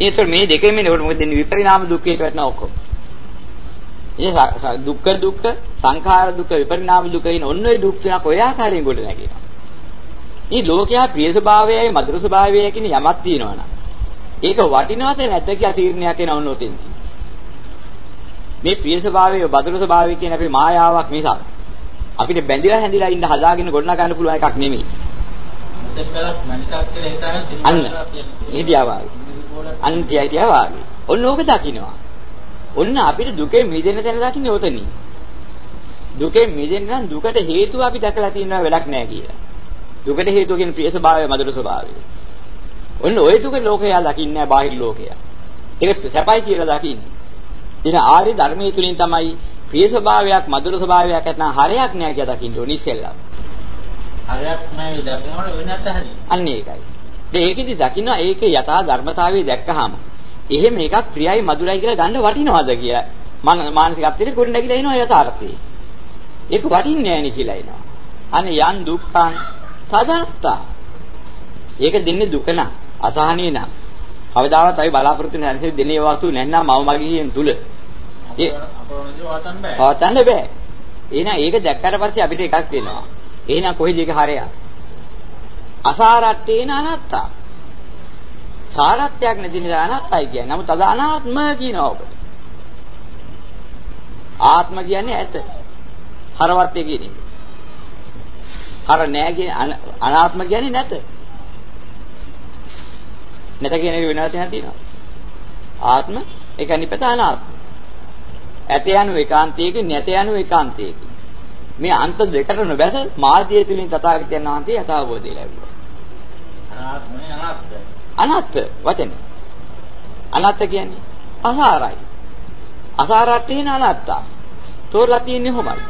ඒතර මේ දෙකෙම නේකොට මොකද දෙන්නේ විපරිණාම දුක්ඛයට වැටෙනවා ඔක්කොම. ඒ දුක්ඛ දුක්ඛ සංඛාර දුක්ඛ විපරිණාම දුක්ඛ කියන ඔන්න ඔය දුක් තුනක් ඔය ආකාරයෙන් ගොඩ නැගෙනවා. මේ ලෝකයා ප්‍රිය ස්වභාවයයි මధుර ස්වභාවයයි කියන යමක් තියෙනවනම් ඒක වටිනවද නැද්ද කියලා තීරණයක් එන ඔන්න ඔතෙන්. මේ ප්‍රිය ස්වභාවය මధుර ස්වභාවය කියන අපේ මායාවක් මිසක් අපිට බැඳිලා හැඳිලා ඉන්න හදාගෙන ගොඩනගා ගන්න පුළුවන් එකක් නෙමෙයි. අන්න හිටියා අන්තියයි තියා වාගේ. ඔන්න ඕක දකින්නවා. ඔන්න අපිට දුකේ මිදෙන්න තැන දකින්නේ ඔතනින්. දුකේ මිදෙන්න නම් දුකට හේතුව අපි දැකලා තියෙනවා වැඩක් නෑ කියලා. දුකට හේතුව කියන්නේ ප්‍රිය ස්වභාවය, මధుර ස්වභාවය. ඔන්න ওই දුක ලෝකයා දකින්නේ නෑ බාහිර ලෝකයා. ඒක සැපයි කියලා දකින්නේ. ඉතින් ආර්ය ධර්මයේ තුලින් තමයි ප්‍රිය ස්වභාවයක්, මధుර ස්වභාවයක් නැත්නම් හරයක් නෑ කියලා දකින්න ඕනි ඉස්සෙල්ලා. හරයක් නෑ දකින්නකොට වෙනත් හරිය. අන්න ඒකයි. ඒකෙදි දකින්න ඒකේ යථා ධර්මතාවය දැක්කහම එහෙම එකක් ප්‍රියයි මధుරයි කියලා ගන්න වටිනවද කියලා මානසිකත්වයේ ගොඩ නැගිලා එනවා යථාර්ථයේ. ඒක වටින්නේ නැහැ නේ කියලා එනවා. අනේ යන් දුක්ඛං තදත්තා. ඒක දෙන්නේ දුක නා අසහනිය නා. කවදාවත් අපි බලාපොරොත්තු වෙන හැරෙන්නේ දෙනේ වස්තු නැත්නම් මව මගේ කියන තුල. ඒ. පවතන්න බෑ. එහෙනම් ඒක දැක්කට පස්සේ අපිට එකක් වෙනවා. එහෙනම් කොහෙද ඒක හරයක්? අසාරට්ඨේන අනාත්තා. සාරත්වයක් නැති නිසා අනාත්තයි කියන්නේ. නමුත් අද අනාත්ම කියනවා ඔබ. ආත්ම කියන්නේ ඇත. හරවත්ය කියන්නේ. හර නෑ කියන්නේ අනාත්ම කියන්නේ නැත. නැත කියන එක වෙනවත් නැති තියෙනවා. ආත්ම ඒක නිපත අනාත්ම. ඇත යනු ඒකාන්තයක නැත යනු ඒකාන්තයක. මේ අන්ත දෙකට නොබැස මාර්ගය තුලින් තථාගතයන් වහන්සේ යථාබෝධය ලැබුවා. අනාත්මයි අනාත්ම. අනාත්ත වචන. අනාත්ත කියන්නේ අසාරයි. අසාරට්ඨේන අනාත්තා. තෝරලා තියෙන්නේ කොහොමද?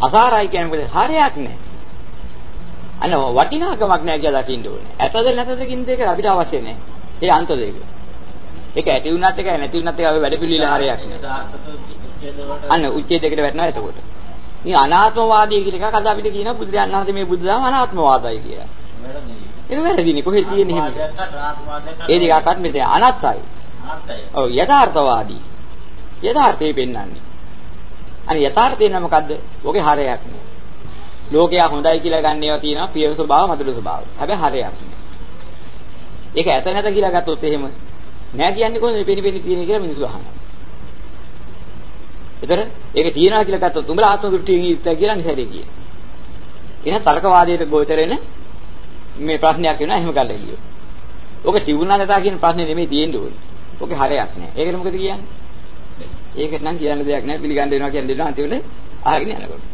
අසාරයි කියන්නේ මොකද? හරයක් නැහැ. අන්න වටිනාකමක් නැහැ කියලා දකින්න ඕනේ. ඇතද නැතද කියන දෙක අපිට අවශ්‍ය නැහැ. ඒ අන්ත දෙක. ඒක ඇති වුණත් එකයි නැති වුණත් එකයි වැඩ පිළිවිල හරයක් නෑ. අන්න උච්චේ දෙකට වැටෙනවා එතකොට. මේ අනාත්මවාදී කියන එකක් අද අපිට කියනවා බුදුරජාණන් වහන්සේ මේ බුද්ධ ධර්ම අනාත්මවාදයි කියලා. ඒක වැරදිනේ කොහෙද තියෙන්නේ එහෙම? ඒ දෙකක්වත් මෙතන අනත්තයි. ඔව් යථාර්ථවාදී. යථාර්ථය පෙන්වන්නේ. අනේ යථාර්ථය නම් මොකද්ද? ඔගේ හරයක් නෑ. ලෝකයා හොඳයි කියලා ගන්න ඒවා තියෙනවා ප්‍රිය ස්වභාව, මధుර ස්වභාව. හැබැයි හරයක් නෑ. ඒක ඇත නැත කියලා ගත්තොත් එහෙම නෑ කියන්නේ කොහොමද මේ පෙනි පෙනි තියෙන කියලා මිනිස්සු අහනවා. ඒතර ඒක තියනවා කියලා ගත්තොත් උඹලා ආත්ම දෘෂ්ටියෙන් ඉත්තා කියලා නිසැරේ කියන. එහෙනම් තර්කවාදයට ගෝචරෙන මේ ප්‍රශ්නයක් වෙනවා එහෙම ගල්ලා කියෝ. ඔක තිබුණා නැතා කියන ප්‍රශ්නේ නෙමෙයි තියෙන්න ඕනේ. ඔකේ හරයක් නෑ. ඒකට මොකද කියන්නේ? ඒකට නම් කියන්න දෙයක් නෑ පිළිගන්න වෙනවා කියන දෙනවා අන්තිමට අහගෙන යනකොට.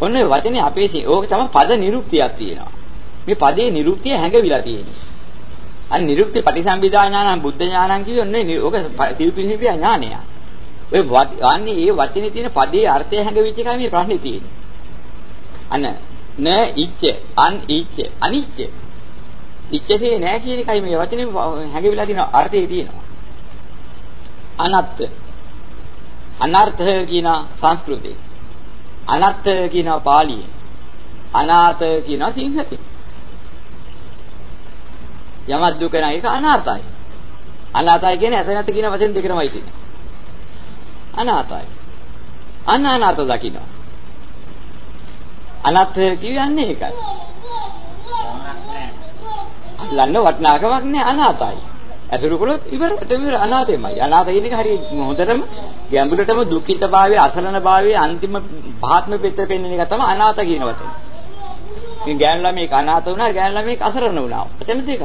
ඔන්න වචනේ අපේ ඕක තමයි පද නිරුක්තියක් තියෙනවා. මේ පදේ නිරුක්තිය හැඟවිලා තියෙන්නේ. අර නිරුක්ති පටිසම්භිදා ඥානං බුද්ධ ඥානං කියුවේ ඔන්නේ ඕක තිවිපිලිපිය ඥානය. ඔය අන්නේ ඒ වචනේ තියෙන පදේ අර්ථය හැඟවිච්ච එකයි මේ ප්‍රශ්නේ තියෙන්නේ. අන්න න ඉච්ඡ අන් ඉච්ඡ අනිච්ච. ඉච්ඡසේ නෑ කියන එකයි මේ වචනේ හැඟවිලා තියෙන අර්ථය තියෙනවා. අනත්ත් අනර්ථ කියන සංස්කෘතේ. අනත්ත් කියන පාලියේ. අනාථ කියන සිංහලේ. යමක් දුක නැහැ ඒක අනාතයි. අනාතයි කියන්නේ ඇත නැත කියන වචන දෙකමයි තියෙන්නේ. අනාතයි. අන්න අනාත දකින්න. අනාත කියන්නේ ඒකයි. අල්ලන්න වටනාකමක් නෑ අනාතයි. ඇතුළු කළොත් ඉවරට ඉවර අනාතෙමයි. අනාත කියන එක හරිය හොඳටම ගැඹුරටම දුක්ඛිත භාවයේ අසරණ භාවයේ අන්තිම භාත්ම පෙත්ත පෙන්වන එක තමයි අනාත කියන වචනේ. ඉතින් ගෑනු ළමෙක් අනාත වුණා ගෑනු ළමෙක් අසරණ වුණා. එතන දෙකක්.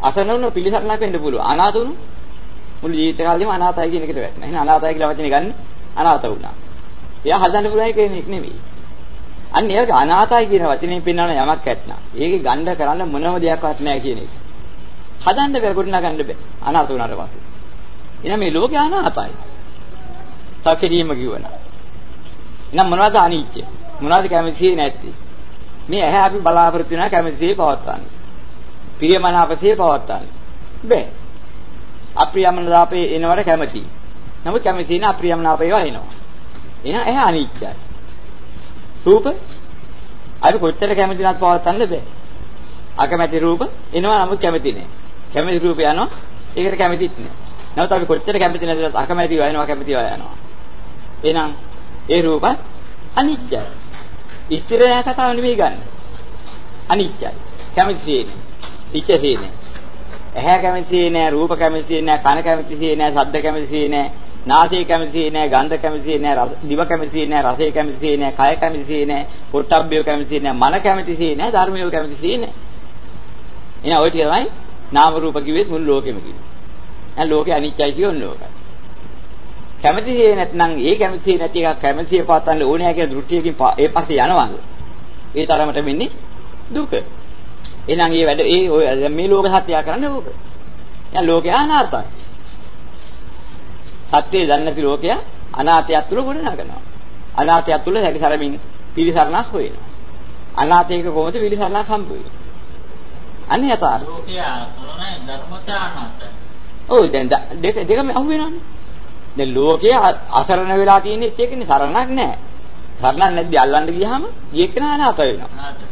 අසරණ වුණ පිළිසරණක් වෙන්න පුළුවන්. අනාථ වුණු මුළු ජීවිත කාලෙම අනාථයි කියන එකට වැටෙනවා. එහෙනම් අනාථයි කියලා වචනේ ගන්න අනාථ වුණා. එයා හදන්න පුළුවන් එක නෙමෙයි. අන්න ඒක අනාථයි කියන වචනේ පෙන්වන යමක් ඇත්නම්. ඒකේ ගන්න කරන්න මොනම දෙයක්වත් නැහැ කියන එක. හදන්න බෑ ගොඩනගා ගන්න බෑ. අනාථ වුණාට පස්සේ. එහෙනම් මේ ලෝකේ අනාථයි. තකිරීම කිව්වනා. එහෙනම් මොනවද අනිච්ච? මොනවද කැමතිසේ නැත්තේ? මේ ඇහැ අපි බලාපොරොත්තු වෙනා කැමතිසේ පවත්වන්නේ. ප්‍රියමනාපසේ පවත්තන්න. බෑ. අප්‍රියමනාපේ එනවට කැමති. නමුත් කැමති නැ අප්‍රියමනාපේ ඒවා එනවා. එහෙනම් එහා අනිච්චයි. රූප අපි කොච්චර කැමති නැත් පවත්තන්න බෑ. අකමැති රූප එනවා නමුත් කැමති නෑ. කැමති රූප යනවා ඒකට කැමතිත් නෑ. නැවත අපි කොච්චර කැමති නැද්ද අකමැතිව යනවා කැමතිව යනවා. එහෙනම් ඒ රූප අනිත්‍යයි. ස්ථිර නෑ කතාව නෙමෙයි ගන්න. අනිත්‍යයි. කැමති නෑ. ඉච්ඡේ නෑ. ඇහැ කැමති නෑ, රූප කැමති නෑ, කන කැමති නෑ, ශබ්ද කැමති නෑ, නාසය කැමති නෑ, ගන්ධ කැමති නෑ, දිව කැමති නෑ, රසය කැමති නෑ, කය කැමති නෑ, පොට්ටබ්බය කැමති නෑ, මන කැමති නෑ, ධර්මය කැමති නෑ. එහෙනම් ওই ටික තමයි නාම රූප කිව්වෙත් මුළු ලෝකෙම කිව්වේ. දැන් ලෝකේ අනිත්‍යයි කියන්නේ ඕකයි. කැමතිසේ නැත්නම් ඒ කැමතිසේ නැති එකක් කැමතිසේ පාතන්න ඕනෑ කියන දෘෂ්ටියකින් ඒ පස්සේ යනවාද? ඒ තරමට වෙන්නේ දුක. එහෙනම් මේ වැඩ ඒ ඔය මේ ලෝක සත්‍යය කරන්නේ ඕක. දැන් ලෝකය අනාතයි. සත්‍යය දන්නේ නැති ලෝකය අනාතයක් තුල ගොඩනගනවා. අනාතයක් තුල හැකිසරමින් පිළිසරණක් හොයනවා. අනාතයක කොහොමද පිළිසරණක් හම්බ වෙන්නේ? අන්නේ යථාර්ථය. ලෝකය සරණයි ධර්මතා අනාතයි. ඔව් දැන් දෙක දෙකම අහු වෙනවනේ. දැන් ලෝකයේ අසරණ වෙලා තියෙන්නේ ඒකනේ සරණක් නැහැ. සරණක් නැද්ද අල්ලන්න ගියාම ඒකන අනාත වෙනවා. අනාතයි.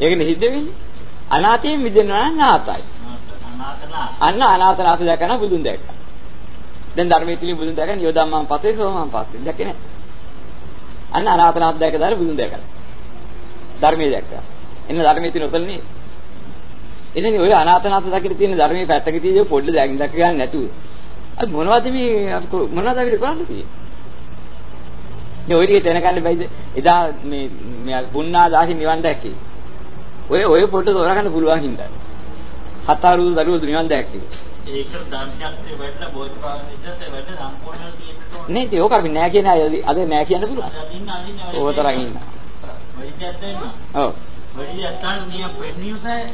ඒකනේ සිද්ධ වෙන්නේ. අනාතයෙන් මිදෙනවා නම්. අනාතලා. අන්න අනාතනාත දැකන බුදුන් දැක්කා. දැන් ධර්මයේ තියෙන බුදුන් දැකන යෝධම්මන් පතේ සෝමන් පතේ දැකේ නැහැ. අන්න අනාතනාත දැක දාලා බුදුන් දැකලා. ධර්මයේ දැක්කා. එන්න ධර්මයේ තියෙන උතල්නේ. එන්නේ ඔය අනාතනාත දකින්න තියෙන ධර්මයේ පැත්තක තියෙන පොඩ්ඩ දැක් දැක ගන්න නැතුව. අද මොනවද මේ මොනවද අපිට කරන්න තියෙන්නේ? මේ ඔය ටික දැනගන්න බැයිද? එදා මේ මේ පුන්නා දාසි නිවන් දැක්කේ. ඔය ඔය පොඩ්ඩ තෝරගන්න පුළුවන් හින්දා. හත අවුරුදු දරුවෝ නිවන් දැක්කේ. ඒක ධර්මයන්ගේ වැඩලා බෝධිපාක්ෂ නිද්දේ වැඩ සම්පූර්ණ තියෙන්න නේ ඉතින් ඕක අපි නෑ කියන අය අද නෑ කියන්න පුළුවන්. අදින්න ඕතරම් ඉන්න. ඔව්.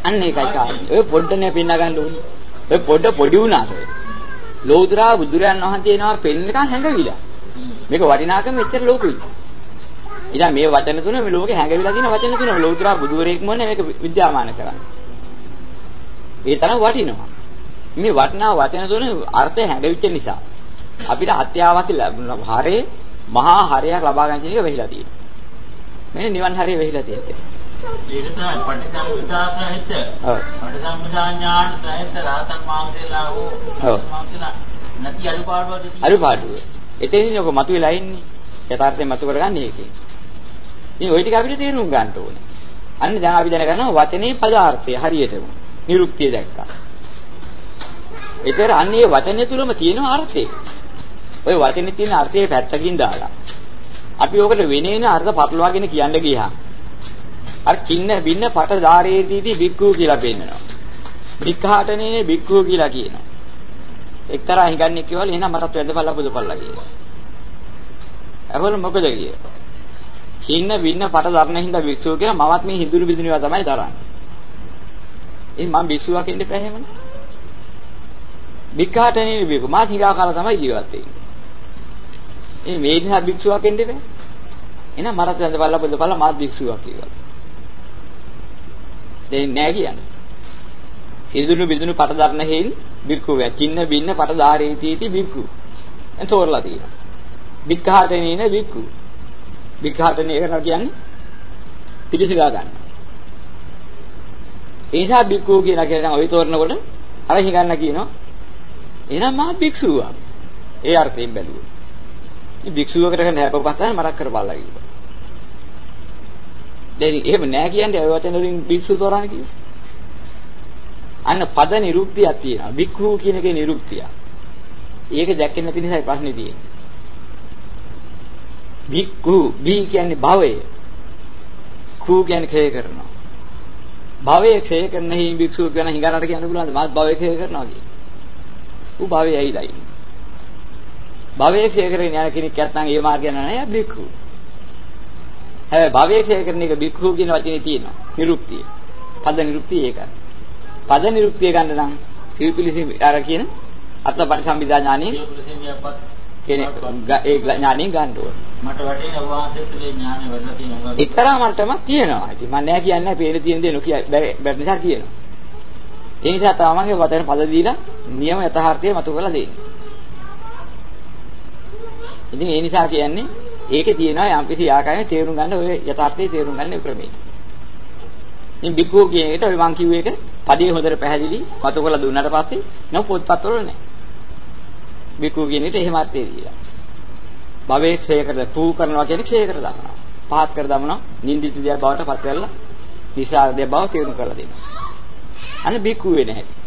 අන්න ඒකයි කාරණේ. ඔය පොඩ්ඩනේ පින්න ගන්න ඕනේ. ඔය පොඩ්ඩ පොඩි වුණාට ලෝතුරා බුදුරයන් වහන්සේ එනවා පෙන්නකන් හැඟවිලා. මේක වටිනාකම මෙච්චර ලෝකුයි. ඉතින් මේ වචන තුන මේ ලෝකේ හැඟවිලා තියෙන වචන තුන ලෝතුරා බුදුවරයෙක් මොන්නේ මේක විද්‍යාමාන කරන්නේ. ඒ තරම් වටිනවා. මේ වටිනා වචන තුන අර්ථය හැඟවිච්ච නිසා අපිට අත්‍යවශ්‍ය හරේ මහා හරයක් ලබා ගන්න එක වෙහිලා තියෙනවා. මෙන්න නිවන් හරය වෙහිලා තියෙන්නේ. ඒක තමයි පටිසම්භිදාසහිත. ඔව්. පටිසම්භිදා ඥාන සහිත වහන්සේලා හෝ ඔව්. වහන්සේලා නැති අනුපාඩුවද. අරුපාඩුව. එතනින් ඔක මතුවලා ඉන්නේ. යථාර්ථය මතු කරගන්නේ ඒකේ. ඉතින් ওই ටික අපිට තේරුම් ගන්න ඕනේ. අන්න දැන් අපි දැනගන්නවා වචනේ පදාර්ථය හරියටම. නිරුක්තිය දැක්කා. ඒතර අන්නේ වචනේ තුලම තියෙන අර්ථය. ওই වචනේ තියෙන අර්ථයේ පැත්තකින් දාලා. අපි ඕකට වෙනේන අර්ථ පටලවාගෙන කියන්න ගියා. අර කින්න බින්න පට ධාරේදීදී බික්කු කියලා පෙන්නනවා. බික්ඛාටනේ බික්කු කියලා කියනවා. එක්තරා හිඟන්නේ කියවල එහෙනම් මටත් වැඳපල්ලා පුදපල්ලා කියලා. අහවල මොකද කියේ? කින්න බින්න පට ධර්ණ හින්දා බික්ෂුව කියලා මමත් මේ හිඳුරු බිඳුනවා තමයි දරන්නේ. ඒ මම බික්ෂුවක් ඉන්න එපා එහෙමනේ. බික්ඛාටනේ බික්කු මා හිඟා කාලා තමයි ජීවත් වෙන්නේ. ඒ මේ නිසා භික්ෂුවක් වෙන්න බෑ. එහෙනම් මරත් වැඳ බලලා බුදු බලලා මාත් භික්ෂුවක් කියලා. දෙන්නේ නෑ කියන්නේ. සිදුණු බිදුණු පට දරන හේන් භික්ඛු වේ. චින්න බින්න පට ධාරේතිති භික්ඛු. එන් තෝරලා තියෙනවා. භික්ඛාටනේන භික්ඛු. භික්ඛාටනේ කරනවා කියන්නේ පිළිසිගා ගන්න. ඒ නිසා භික්ඛු කියලා කියන ඔය තෝරනකොට අර හිගන්න කියනවා. එහෙනම් මා භික්ෂුවක්. ඒ අර්ථයෙන් බැලුවොත්. ඉතින් භික්ෂුවකට කරන හැපපස්සන මරක් කරපල්ලා කිව්වා. දැන් එහෙම නෑ කියන්නේ ඔය වචන වලින් භික්ෂු තෝරන්නේ කිව්වා. අන්න පද නිරුක්තියක් තියෙනවා. භික්ඛු කියන එකේ නිරුක්තිය. ඒක දැක්කේ නැති නිසා ප්‍රශ්නේ තියෙන්නේ. භික්ඛු බී කියන්නේ භවය. කු කියන්නේ ක්ෂය කරනවා. භවය ක්ෂය කරන හේයින් භික්ෂුව කියන හිඟාරට කියන්න පුළුවන්ද? මාත් භවය ක්ෂය කරනවා කියන්නේ. ඌ භවය ඇයිලා ඉන්නේ. භවයේ කරගෙන යන කෙනෙක් නැත්නම් ඒ මාර්ගය නෑ බික්ඛු. හැබැයි භවයේ කරන එක බික්ඛු කියන වචනේ තියෙනවා. නිරුක්තිය. පද නිරුක්තිය ඒකයි. පද නිරුක්තිය ගන්න නම් සිවිපිලිසි අර කියන අත්ත පරිසම්බිදා ඥානෙ කෙනෙක් ඒ ඥානෙ ගන්න ඕන. මට වටේ මේ ඥානෙ වැඩලා තියෙනවා. එක්තරා මට්ටමක් තියෙනවා. ඉතින් මම නෑ කියන්නේ පේන තියෙන දේ නොකිය බැරි නිසා කියනවා. ඒ නිසා තමන්ගේ වචන පද දීලා නියම යථාර්ථය මතු කරලා දෙන්නේ. ඉතින් ඒ නිසා කියන්නේ ඒකේ තියෙනවා යම්කිසි ආකාරයෙන් තේරුම් ගන්න ඔය යථාර්ථයේ තේරුම් ගන්න ක්‍රමය. ඉතින් බික්කු කියන එකට ඔය මං කිව්ව එක පදේ හොඳට පැහැදිලි මතු කරලා දුන්නාට පස්සේ නම් පොත්පත් වල නැහැ. බික්කු කියන එකට එහෙම අර්ථය දීලා. භවයේ ක්ෂය කර පූ කරනවා කියන්නේ ක්ෂය කර දානවා. පහත් කර දානවා නින්දිත දෙයක් බවට පත් කරලා නිසා දෙයක් බව තේරුම් කරලා දෙනවා. අනේ බික්කු වෙන්නේ නැහැ.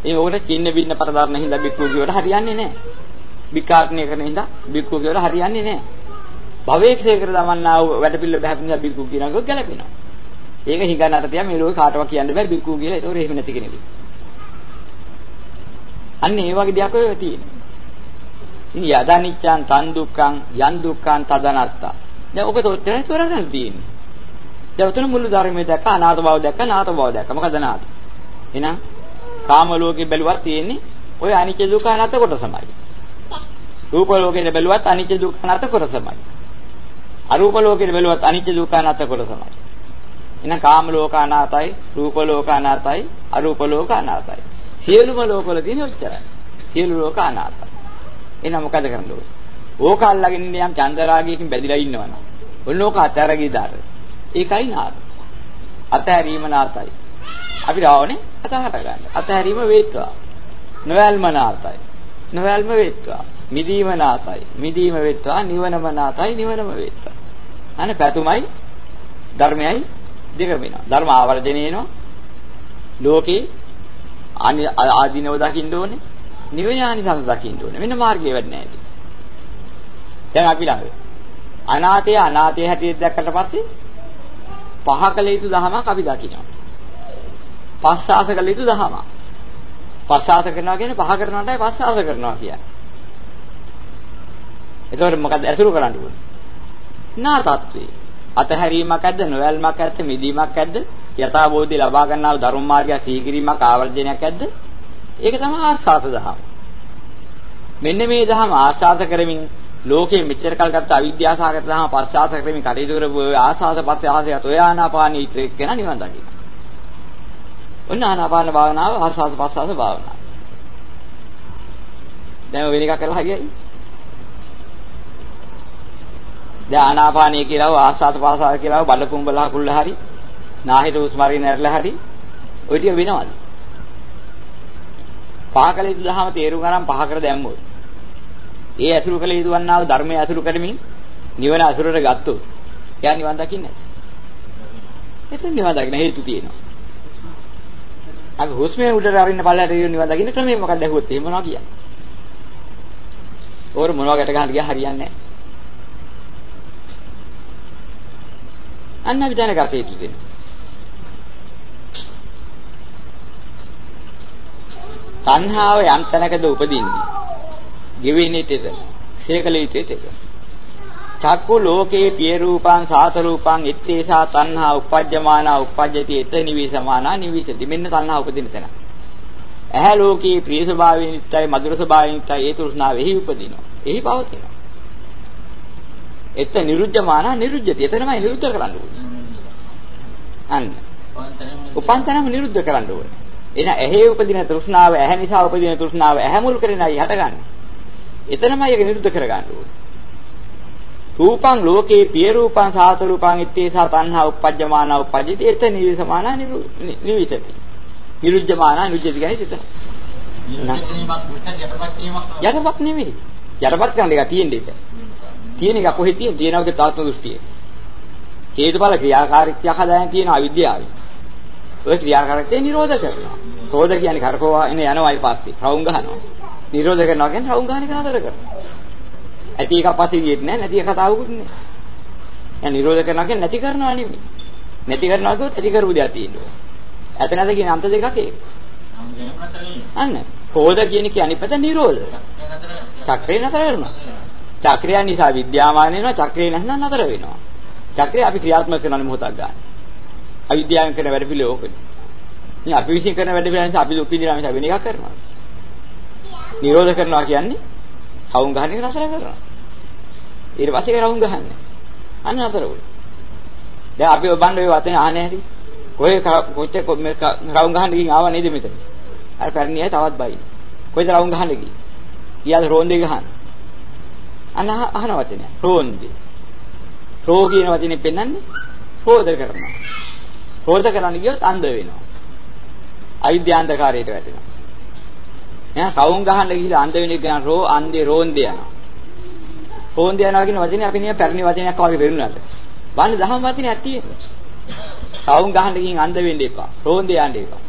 ඒ උකට චින්න බින්න පරදාරණ හින්දා බික්කු කියවට හරියන්නේ නැහැ. විකාරණය කරන හින්දා බික්කු කියවට හරියන්නේ නැහැ. භවයේ ක්ෂය කර දමන්නා වූ වැඩ පිළිවෙල බහැපින නිසා බික්කු කියනකෝ ගැලපෙනවා. ඒක හිඟන්නට තියා මේ ලෝකේ කාටවත් කියන්න බෑ බික්කු කියලා. ඒතොර එහෙම නැති කෙනෙක්. අන්න ඒ වගේ දෙයක් ඔය තියෙනවා. ඉතින් යදනිච්ඡං තන් දුක්ඛං යන් දුක්ඛං තදනත්තා. දැන් ඔක තොච්චරයි තොරගන්න තියෙන්නේ. දැන් උතන මුළු ධර්මයේ දැක්ක අනාත බව දැක්ක නාත බව දැක්ක. මොකද නාත? එහෙනම් කාම ලෝකේ බැලුවත් තියෙන්නේ ඔය අනිත්‍ය දුක්ඛ අනාත කොටසමයි. රූප ලෝකේ බැලුවත් අනිත්‍ය දුක්ඛ අනාත කොටසමයි. අරූප ලෝකේ බැලුවත් අනිත්‍ය දුක්ඛ අනාත කොටසමයි. එහෙනම් කාම ලෝක අනාතයි, රූප ලෝක අනාතයි, අරූප ලෝක අනාතයි. සියලුම ලෝකවල තියෙන ඔච්චරයි. සියලු ලෝක අනාතයි. එහෙනම් මොකද කරන්න ඕනේ? ඕක අල්ලගෙන ඉන්න යම් චන්දරාගයකින් බැඳිලා ඉන්නවනම් ඔන්න ඕක අතහැරගිය දාර. ඒකයි නාත. අතහැරීම නාතයි. අපි රාවනේ අතහර ගන්න. අතහැරීම වේත්වා. නොවැල්ම නාතයි. නොවැල්ම වේත්වා. මිදීම නාතයි. මිදීම වේත්වා. නිවනම නාතයි. නිවනම වේත්වා. අනේ පැතුමයි ධර්මයයි දෙක වෙනවා. ධර්ම ආවර්ජණය වෙනවා. ලෝකේ ආදීනව දකින්න ඕනේ. නිවන ආනිසංස දකින්න ඕනේ. වෙන මාර්ගය වැඩ නැහැ. දැන් අපි ළඟ අනාතය අනාතය හැටියට දැක්කට පස්සේ පහ කළ යුතු දහමක් අපි දකිනවා. පස්සාස කළ යුතු දහමක්. පස්සාස කරනවා කියන්නේ පහ කරනකොටයි පස්සාස කරනවා කියන්නේ. එතකොට මොකද ඇසුරු කරන්න ඕනේ? නාතත්වේ. අතහැරීමක් ඇද්ද නොයල්මක් ඇද්ද මිදීමක් ඇද්ද යථාබෝධි ලබා ගන්නා වූ ධර්ම මාර්ගය සීගිරීමක් ආවර්ජනයක් ඇද්ද ඒක තමයි ආස්වාද දහම මෙන්න මේ දහම ආස්වාද කරමින් ලෝකයේ මෙච්චර කල් ගත්ත අවිද්‍යාසහගත දහම පස්සාස කරමින් කටයුතු කරපු ආස්වාද පස්සාසයත් ඔය ආනාපානී එක්කන නිවන් දකින්න ඔන්න ආනාපාන භාවනාව ආස්වාද පස්සාස භාවනාව. දැන් වෙන එකක් කරලා හරියයි. දැන් ආනාපානිය කියලා ආස්වාද පාසාව කියලා බලපුම් බලා කුල්ල හරි නාහිර උස්මරින් ඇරලා හරි ඔය ටික වෙනවද? පහකල යුතු දහම තේරුම් ගන්න පහ කර දැම්මොත් ඒ ඇසුරු කළ යුතු වන්නා වූ ධර්මයේ ඇසුරු කරමින් නිවන අසුරට ගත්තොත් එයා නිවන් දකින්නේ නැහැ. එතන නිවන් දකින්න හේතු තියෙනවා. අපි හුස්මේ උඩට අරින්න පල්ලයට නිවන් දකින්න ක්‍රමය මොකක්ද ඇහුවොත් එහෙම මොනවා කියන්නේ ඕර මොනවා ගැට ගන්න ගියා හරියන්නේ නැහැ අන්න අපි දැනගත යුතු දෙයක්. තණ්හාව යම් තැනකද උපදින්නේ. ගෙවෙන්නේ තෙද. සේකල යුත්තේ තෙද. චක්කු ලෝකේ පිය රූපං සාත රූපං ඉත්තේසා තණ්හා උපජ්ජමානා උපජ්ජති එත නිවිසමානා නිවිසති. මෙන්න තණ්හා උපදින තැන. ඇහැ ලෝකේ ප්‍රිය ස්වභාවයෙන් නිත්‍යයි මధుර ස්වභාවයෙන් නිත්‍යයි ඒ තෘෂ්ණාව එහි උපදිනවා. එහි පවතිනවා. එත නිරුද්ධමාන නිරුද්ධති. එතනමයි නිරුද්ධ කරන්න ඕනේ. අන්න. උපන්තනම නිරුද්ධ කරන්න ඕනේ. එන ඇහි උපදින තෘෂ්ණාව ඇහැ නිසා උපදින තෘෂ්ණාව ඇහැ මුල් කරගෙනයි හටගන්නේ. එතනමයි ඒක නිරුද්ධ කරගන්න ඕනේ. රූපං ලෝකේ පිය රූපං සාත රූපං ඉත්තේසා තණ්හා උපජ්ජමාන උපජ්ජති එත නිවිසමාන නිවිසති. නිරුද්ධමාන නිරුද්ධති කියන්නේ එතන. යටපත් නෙමෙයි. යටපත් කරන්න එක තියෙන්නේ ඒක. තියෙන එක කොහෙද තියෙන්නේ? තියෙනවගේ තාත්ම දෘෂ්ටිය. හේතුඵල ක්‍රියාකාරීත්වය හදාගෙන තියෙන අවිද්‍යාවයි. ඔය ක්‍රියාකාරීත්වය නිරෝධ කරනවා. රෝධ කියන්නේ කරකෝවා එන යනවායි පස්සේ රවුම් ගහනවා. නිරෝධ කරනවා කියන්නේ රවුම් ගහන එක නතර කරනවා. ඇති එකක් පස්සේ ගියෙත් නැහැ නැති එක කතාවකුත් නැහැ. දැන් නිරෝධ කරනවා කියන්නේ නැති කරනවා නෙමෙයි. නැති කරනවා කියොත් ඇති කරපු දෙයක් තියෙනවා. ඇත නැත කියන අන්ත දෙකක් ඒක. අන්න. රෝධ කියන කේ අනිත් පැත්ත නිරෝධ. චක්‍රේ නතර කරනවා. චක්‍රය නිසා විද්‍යාමාන වෙනවා චක්‍රේ නැත්නම් නතර වෙනවා. චක්‍රය අපි ක්‍රියාත්මක කරන මොහොතක් ගන්න. අවිද්‍යාවෙන් කරන වැඩ පිළිවෙල ඕකනේ. ඉතින් අපි විශ්ින් කරන වැඩ පිළිවෙල නිසා අපි දුක් විඳිනා නිසා වෙන එකක් කරනවා. නිරෝධ කරනවා කියන්නේ හවුන් ගහන එක නතර කරනවා. ඊට පස්සේ ඒක රවුන් ගහන්නේ. අන්න නතර වුණා. දැන් අපි ඔය බණ්ඩ ඔය වතේ අහන්නේ නැති. කොහේ කොච්චර රවුන් ගහන්න ගිහින් ආව නේද මෙතන? අර පැරණියයි තවත් බයි. කොයිද රවුන් ගහන්න ගියේ? කියාද රෝන්දේ ගහන්න. අන්න අහන වචනය. රෝන්දේ. රෝ කියන වචනේ පෙන්වන්නේ රෝධ කරනවා. ක්‍රෝධ කරන්න ගියොත් අන්ධ වෙනවා. අවිද්‍යාන්තකාරයට වැටෙනවා. එහෙනම් කවුන් ගහන්න ගිහිල්ලා අන්ධ වෙන එක ගන්න රෝ අන්ධේ රෝන්දේ යනවා. රෝන්දේ යනවා කියන වචනේ අපි නිය පැරණි වචනයක් වගේ වෙරුණාට. බලන්න දහම් වචනයක් තියෙනවා. කවුන් ගහන්න ගිහින් අන්ධ වෙන්න එපා. රෝන්දේ යන්න එපා.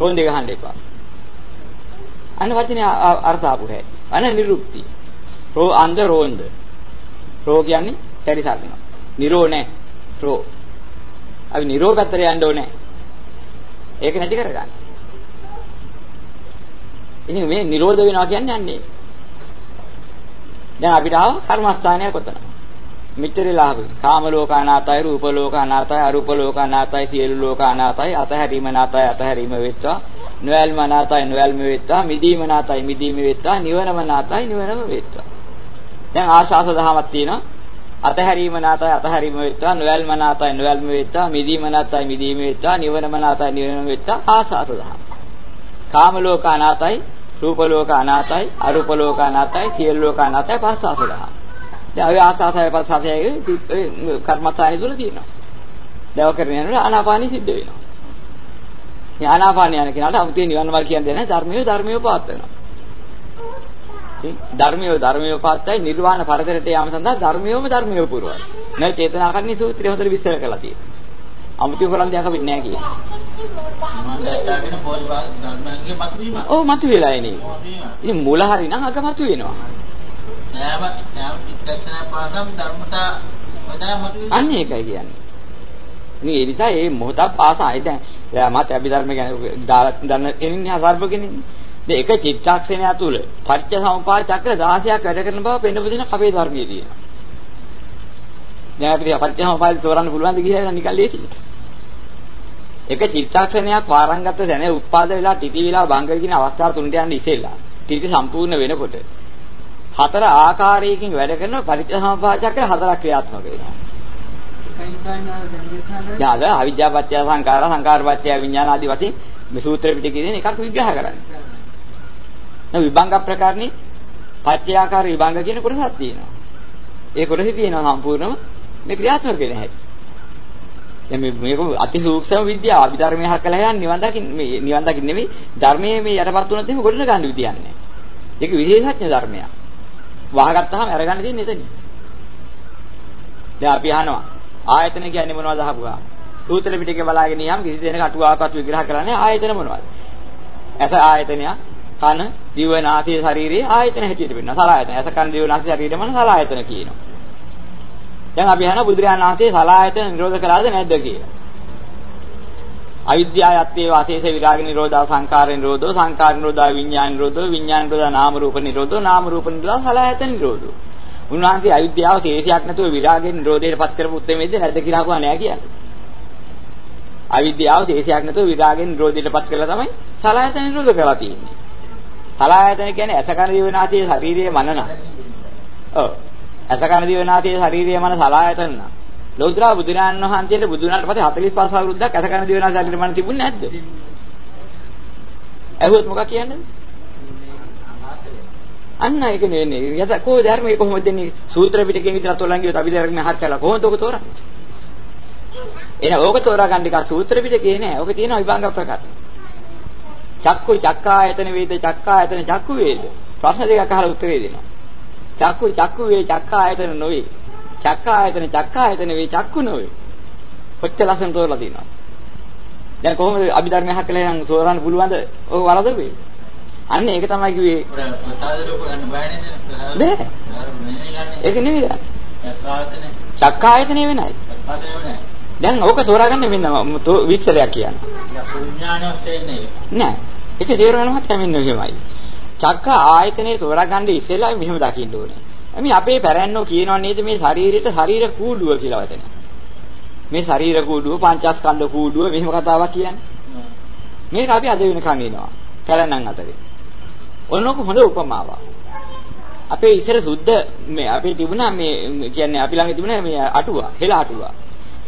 රෝන්දේ ගහන්න එපා. අන්න වචනේ අර්ථ ආපු හැටි. අන්න නිරුක්ති. රෝ අන්ධ රෝන්ද. රෝ කියන්නේ පරිසරනවා. නිරෝ නැහැ. රෝ. අපි නිරෝ පැත්තට යන්න ඕනේ. ඒක නැති කරගන්න. ඉතින් මේ නිරෝධ වෙනවා කියන්නේ අන්නේ. දැන් අපිට ආව කර්මස්ථානය කොතන? මිත්‍රේ ලාභයි. කාම ලෝක අනාතයි, රූප ලෝක අනාතයි, අරූප ලෝක අනාතයි, සියලු ලෝක අනාතයි, අතහැරීම අනාතයි, අතහැරීම වෙත්වා. නොයල්ම අනාතයි, නොයල්ම වෙත්වා. මිදීම අනාතයි, මිදීම වෙත්වා. නිවනම අනාතයි, නිවනම වෙත්වා. දැන් ආශාස දහමක් තියෙනවා. අතහැරීම නාතයි අතහැරීම වෙත්තා නොයල්ම නාතයි නොයල්ම වෙත්තා මිදීම නාතයි මිදීම වෙත්තා නිවනම නාතයි නිවනම වෙත්තා ආසාස දහම කාම ලෝක අනාතයි රූප ලෝක අනාතයි අරූප ලෝක අනාතයි සියලු ලෝක අනාතයි පස්සාස දහම දැන් ඔය ආසාසය පස්සාසය කර්මස්ථානයේ තුල තියෙනවා. දව කරගෙන යනකොට ආනාපානි සිද්ධ වෙනවා. මේ ආනාපානිය යන කෙනාට අමුතේ නිවන වල කියන්නේ නැහැ. ධර්මිය ධර්මිය පාත් වෙනවා. ධර්මියෝ ධර්මියෝ පාත්තයි නිර්වාණ පරතරයට යාම සඳහා ධර්මියෝම ධර්මියෝ පුරවයි. නැත්නම් චේතනාකරණී සූත්‍රය හොඳට විස්තර කරලා තියෙනවා. අමුතු කරන් දෙයක් අපිට නෑ කියන්නේ. ඔව් මතු වෙලා එනේ. ඉතින් මුල හරි නම් අග මතු වෙනවා. නෑම නෑම චිත්තක්ෂණ පාසම් ධර්මතා වදා මතු වෙනවා. අන්න ඒකයි කියන්නේ. ඉතින් ඒ නිසා මේ මොහොතක් පාසා දැන් මත අභිධර්ම ගැන දාලා දන්න කෙනින්නේ අසර්ප කෙනින්නේ. දැන් එක චිත්තක්ෂණය තුළ පටිච්ච සමුප්පාද චක්‍ර 16ක් වැඩ කරන බව පෙන්වපු දෙන අපේ ධර්මයේ තියෙනවා. දැන් අපිට පටිච්ච සමුප්පාද තෝරන්න පුළුවන් ද කියලා නිකන් ලේසියි. එක චිත්තක්ෂණයක් වාරංගත දැන උත්පාද වෙලා ටිටි වෙලා භංග කියන අවස්ථා තුනට යන්න ඉසෙල්ලා ටිටි සම්පූර්ණ වෙනකොට හතර ආකාරයකින් වැඩ කරන පටිච්ච සමුප්පාද චක්‍ර හතරක් ක්‍රියාත්මක වෙනවා. යාද අවිද්‍යාපත්‍ය සංකාර සංකාරපත්‍ය විඥාන ආදී වශයෙන් මේ සූත්‍ර පිටකයේ දෙන එකක් විග්‍රහ කරන්නේ. දැන් විභංග ප්‍රකරණේ පත්‍යාකාර විභංග කියන කොටසක් තියෙනවා. ඒ කොටසේ තියෙනවා සම්පූර්ණම මේ ක්‍රියාත්මක වෙන හැටි. දැන් මේ මේක අති සූක්ෂම විද්‍යාව අභිධර්මයේ හකලා යන නිවන් දකින්න මේ නිවන් දකින්න නෙමෙයි ධර්මයේ මේ යටපත් වුණොත් එහෙම ගොඩන ගන්න විදියක් නැහැ. ඒක විශේෂඥ ධර්මයක්. වහගත්තාම අරගන්න තියෙන්නේ එතන. දැන් අපි අහනවා ආයතන කියන්නේ මොනවද අහපුවා? සූත්‍ර පිටකේ බලාගෙන යම් කිසි දෙයක අටුවාවක්වත් විග්‍රහ කරන්නේ ආයතන මොනවද? ඇස ආයතනයක් කන, දිව, නාසය, ශරීරයේ ආයතන හැටියට වෙනවා. සලආයතන. ඇස කන දිව නාසය ශරීරය මන සලආයතන කියනවා. දැන් අපි අහන බුදුරජාණන් වහන්සේ සලආයතන නිරෝධ කළාද නැද්ද කියලා. අවිද්‍යාවත්තේ වාසේස විරාග නිරෝධා සංකාර නිරෝධෝ සංකාර නිරෝධා විඥාන නිරෝධෝ විඥාන නිරෝධා නාම රූප නිරෝධෝ නාම රූප නිරෝධා සලආයතන නිරෝධෝ. උන්වහන්සේ අවිද්‍යාව තේසයක් නැතුව විරාගයෙන් නිරෝධයට පත් කරපු උත්තරමේදී නැද්ද කියලා අහුවා නෑ කියන්නේ. අවිද්‍යාව තේසයක් නැතුව විරාගයෙන් නිරෝධයට පත් කරලා තමයි සලආයතන නිරෝධ කරලා තියෙන්නේ. සලආයතන කියන්නේ ඇස කන දිව නාසය ශරීරයේ මනන. ඔව්. ඇස කන දිව නාසය ශරීරයේ මන සලආයතන නා. ලෞතර බුදුරජාණන් වහන්සේට බුදුනාට පස්සේ 45 අවුරුද්දක් ඇස කන දිව නාසය ශරීරයේ මන තිබුණේ නැද්ද? ඇහුවොත් මොකක් කියන්නේ? අන්න ඒක නෙවෙයි. යත කෝ ධර්මයේ කොහොමද දෙන්නේ? සූත්‍ර පිටකයෙන් විතර තෝරන් ගියොත් අපි ධර්මයේ හත් කළා. කොහොමද ඔක තෝරන්නේ? එහෙනම් ඕක තෝරා ගන්න එක සූත්‍ර පිටකේ නෑ. ඕක තියෙනවා විභංග ප්‍රකාර. චක්කු චක්කායතන වේද චක්කායතන චක්කු වේද ප්‍රශ්න දෙකක් අහලා උත්තරේ දෙනවා චක්කු චක්කු වේ චක්කායතන නොවේ. චක්කායතන චක්කායතන වේ චක්කු නොවේ. කොච්චර ලස්සන තෝරලා තියෙනවා දැන් කොහොමද අභිධර්මය හකලා නම් තෝරන්න පුළුවන්ද? ඔය වරදපේ අන්න ඒක තමයි කිව්වේ. බෑ. ඒක නෙවෙයි. චක්කායතනෙ වෙනයි. දැන් ඕක තෝරාගන්න මෙන්න විස්තරයක් කියන්න. නෑ. ඒක තේරෙනවත් හැමෙන්න එහෙමයි. චක්ක ආයතනේ තෝරාගන්න ඉස්සෙල්ලා මෙහෙම දකින්න ඕනේ. මේ අපේ පැරැන්නෝ කියනවා නේද මේ ශරීරෙට ශරීර කූඩුව කියලා වචන. මේ ශරීර කූඩුව පංචස්කන්ධ කූඩුව මෙහෙම කතාවක් කියන්නේ. මේක අපි අද වෙනකන් එනවා. පැරණන් අතරේ. ඔන්නක හොඳ උපමාවක්. අපේ ඉස්සර සුද්ධ මේ අපේ තිබුණා මේ කියන්නේ අපි ළඟ තිබුණා මේ අටුවා, හෙළ අටුවා.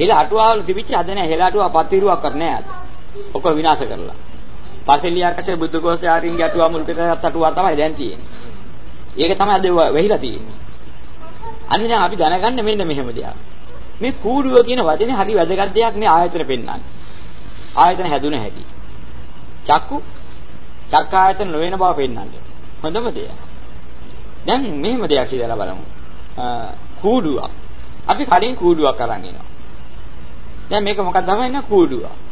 හෙළ අටුවාවල තිබිච්ච අද නැහැ. හෙළ අටුවා පතිරුවක් කර නැහැ අද. ඔක විනාශ කරලා. පසෙලියාකට බුද්ධ කෝෂය ආරින්ගේ අටුවා මුල් පිටට අටුවා තමයි දැන් තියෙන්නේ. ඒක තමයි අද වෙහිලා තියෙන්නේ. අනිත් දැන් අපි දැනගන්න මෙන්න මෙහෙම දෙයක්. මේ කූඩුව කියන වචනේ හරි වැදගත් දෙයක් මේ ආයතන පෙන්වන්නේ. ආයතන හැදුන හැටි. චක්කු චක්ක ආයතන නොවන බව පෙන්වන්නේ. හොඳම දෙයක්. දැන් මෙහෙම දෙයක් කියලා බලමු. කූඩුවක්. අපි කලින් කූඩුවක් අරන් එනවා. දැන් මේක මොකක්ද තමයි නේ කූඩුවක්.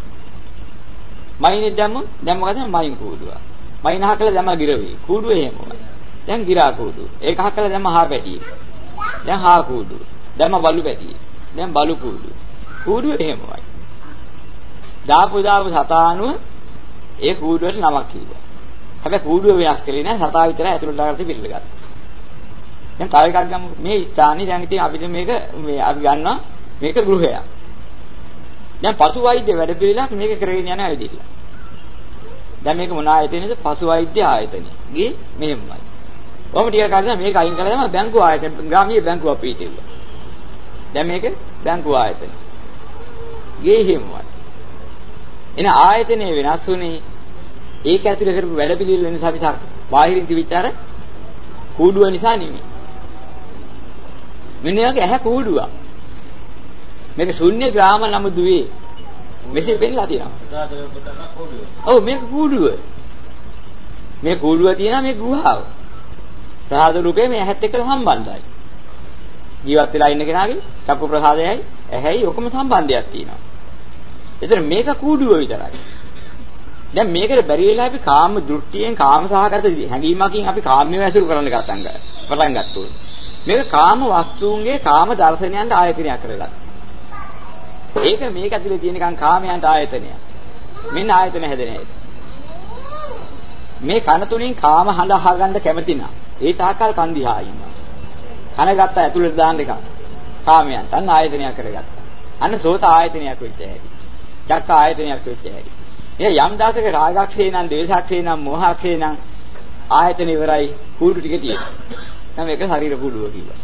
මයිනේ දැම්ම දැන් මොකද මයින් කූඩුවක්. මයින් අහකලා දැම්ම ගිරවි. කූඩුව එහෙමයි. දැන් ගිරා කූඩුව. ඒක අහකලා දැම්ම හා පැටිය. දැන් හා කූඩුව. දැම්ම බලු පැටිය. දැන් බලු කූඩුව. කූඩුව එහෙමයි. දාපු දාපු සතානුව ඒ කූඩුවට නමක් කිව්වා. හැබැයි කූඩුව වෙනස් කරේ නෑ සතා විතරයි ඇතුළට දාගත්ත පිළිගත්තා. දැන් තව එකක් ගමු මේ ස්ථානේ දැන් ඉතින් අපිට මේක මේ අපි ගන්නවා මේක ගෘහයක්. දැන් පසු වෛද්‍ය වැඩ පිළිලක් මේක කරගෙන යන ඇවිදින්න. දැන් මේක මොන ආයතනයේද? පසු වෛද්‍ය ආයතනය. ගේ මෙහෙමයි. ඔහොම ටික කාලෙක මේක අයින් කළා තමයි බැංකු ආයතන ග්‍රාමීය බැංකුව පිටිල්ල. දැන් මේක බැංකු ආයතන. ගේ හිමයි. එන ආයතනයේ වෙනස් වුනේ ඒක ඇතුලේ කරපු වැඩ පිළිවෙල නිසා මිසක් බාහිරින් තිබිච්ච අර කූඩුව නිසා නෙමෙයි. මෙන්න යගේ ඇහැ කූඩුවක්. මේක ශුන්‍ය ග්‍රාම නම දුවේ. මෙසේ පෙන්නලා තියෙනවා. ඔව් මේක කූඩුව. මේ කූඩුව තියෙනවා මේ ගුහාව. ප්‍රසාද රූපේ මේ ඇහත් එක්ක සම්බන්ධයි. ජීවත් වෙලා ඉන්න කෙනාගේ චක්කු ප්‍රසාදයයි ඇහැයි ඔකම සම්බන්ධයක් තියෙනවා. ඒතර මේක කූඩුව විතරයි. දැන් මේකට බැරි වෙලා අපි කාම දෘෂ්ටියෙන් කාම සහගත හැඟීමකින් අපි කාමයේ ඇසුරු කරන්න ගත්තන් පටන් ගත්තොත් මේක කාම වස්තුන්ගේ කාම දර්ශනයන්ට ආයතනයක් කරගත්තා. ඒක මේක ඇතුලේ තියෙනකන් කාමයන්ට ආයතනයක්. මෙන්න ආයතන හැදෙන හැටි. මේ කන තුලින් කාම හඬ අහගන්න කැමති නා. ඒ තාකල් කන් දිහා ඉන්නවා. කන ගත්ත ඇතුලට දාන්න එක. කාමයන්ට අන්න ආයතනයක් කරගත්තා. අන්න සෝත ආයතනයක් වෙච්ච හැටි. චක්ක ආයතනයක් වෙච්ච හැටි. එය යම් දාසක රාගක්ෂේ නම්, ද්වේෂක්ෂේ නම්, මෝහක්ෂේ නම් ආයතන ඉවරයි කූඩු ටික තියෙනවා. නම් මේක ශරීර කූඩුව කිව්වා.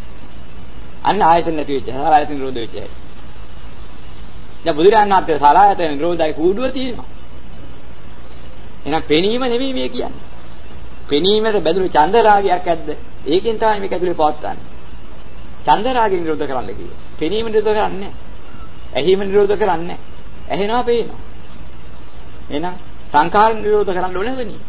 අන්න ආයතන නැති වෙච්ච, සලආයතන නිරෝධ වෙච්ච හැටි. දැන් බුදුරජාණන් වහන්සේ සලආයතන නිරෝධයි කූඩුව තියෙනවා. එහෙනම් පෙනීම නෙවෙයි මේ කියන්නේ. පෙනීමට බැඳුණු චන්දරාගයක් ඇද්ද? ඒකෙන් තමයි මේක ඇතුලේ පවත්වන්නේ. චන්දරාගය නිරෝධ කරන්න කිව්වා. පෙනීම නිරෝධ කරන්නේ නැහැ. ඇහිම නිරෝධ කරන්නේ නැහැ. ඇහෙනවා පේනවා. එහෙනම් සංඛාර නිරෝධ කරන්න ඕනේ නැසනේ.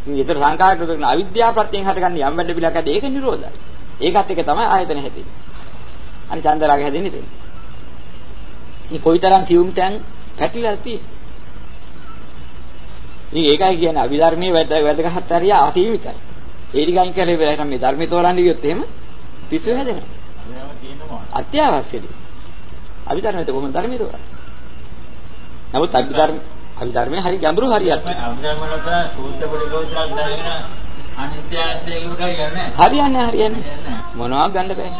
ඉතින් ඊතර සංඛාර නිරෝධ කරන අවිද්‍යාව ප්‍රත්‍යයෙන් හටගන්නේ යම් වැඩ පිළිලක් ඇද ඒක නිරෝධයි. ඒකත් එක තමයි ආයතන හැදෙන්නේ. අනිත් චන්දරාගය හැදෙන්නේ දෙන්නේ. මේ කොයිතරම් සියුම් තැන් පැටිලා තියෙන්නේ. ඉතින් ඒකයි කියන්නේ අභිධර්මයේ වැදගත් හරිය අසීමිතයි. ඒ ටික අයින් කරේ වෙලාවට මේ ධර්මයේ තෝරන්න ගියොත් එහෙම පිස්සු හැදෙනවා. අත්‍යවශ්‍යයි. අභිධර්මයේ කොහොමද ධර්මයේ තෝරන්නේ? නමුත් අභිධර්ම අභිධර්මයේ හරි ගැඹුරු හරියක්. අභිධර්ම වල සූත්‍ර පොඩි දාගෙන අනිත්‍ය අනිත්‍ය කියුවට හරියන්නේ. හරියන්නේ. මොනවාක් ගන්න බෑ.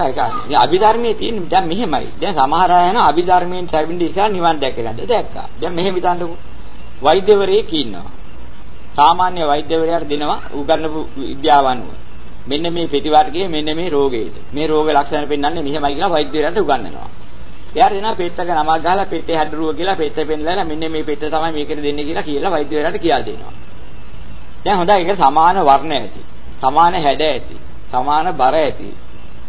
ඒකයි. අභිධර්මයේ තියෙන දැන් මෙහෙමයි. දැන් සමහර අය යන අභිධර්මයෙන් තැබෙන්න ඉස්සර නිවන් දැකලාද දැක්කා. දැන් මෙහෙම හිතන්නකෝ. වෛද්‍යවරයෙක් ඉන්නවා. සාමාන්‍ය වෛද්‍යවරයාට දෙනවා උගන්වපු විද්‍යාව අනුව. මෙන්න මේ ප්‍රතිවර්ගයේ මෙන්න මේ රෝගයේද. මේ රෝග ලක්ෂණ පෙන්වන්නේ මෙහෙමයි කියලා වෛද්‍යවරයාට උගන්වනවා. එයාට දෙනවා පෙත්තක නමක් ගහලා පෙත්තේ හැඩරුව කියලා පෙත්ත පෙන්වලා මෙන්න මේ පෙත්ත තමයි මේකට දෙන්නේ කියලා කියලා වෛද්‍යවරයාට කියලා දෙනවා. දැන් හොඳයි ඒක සමාන වර්ණ ඇති. සමාන හැඩ ඇති. සමාන බර ඇති.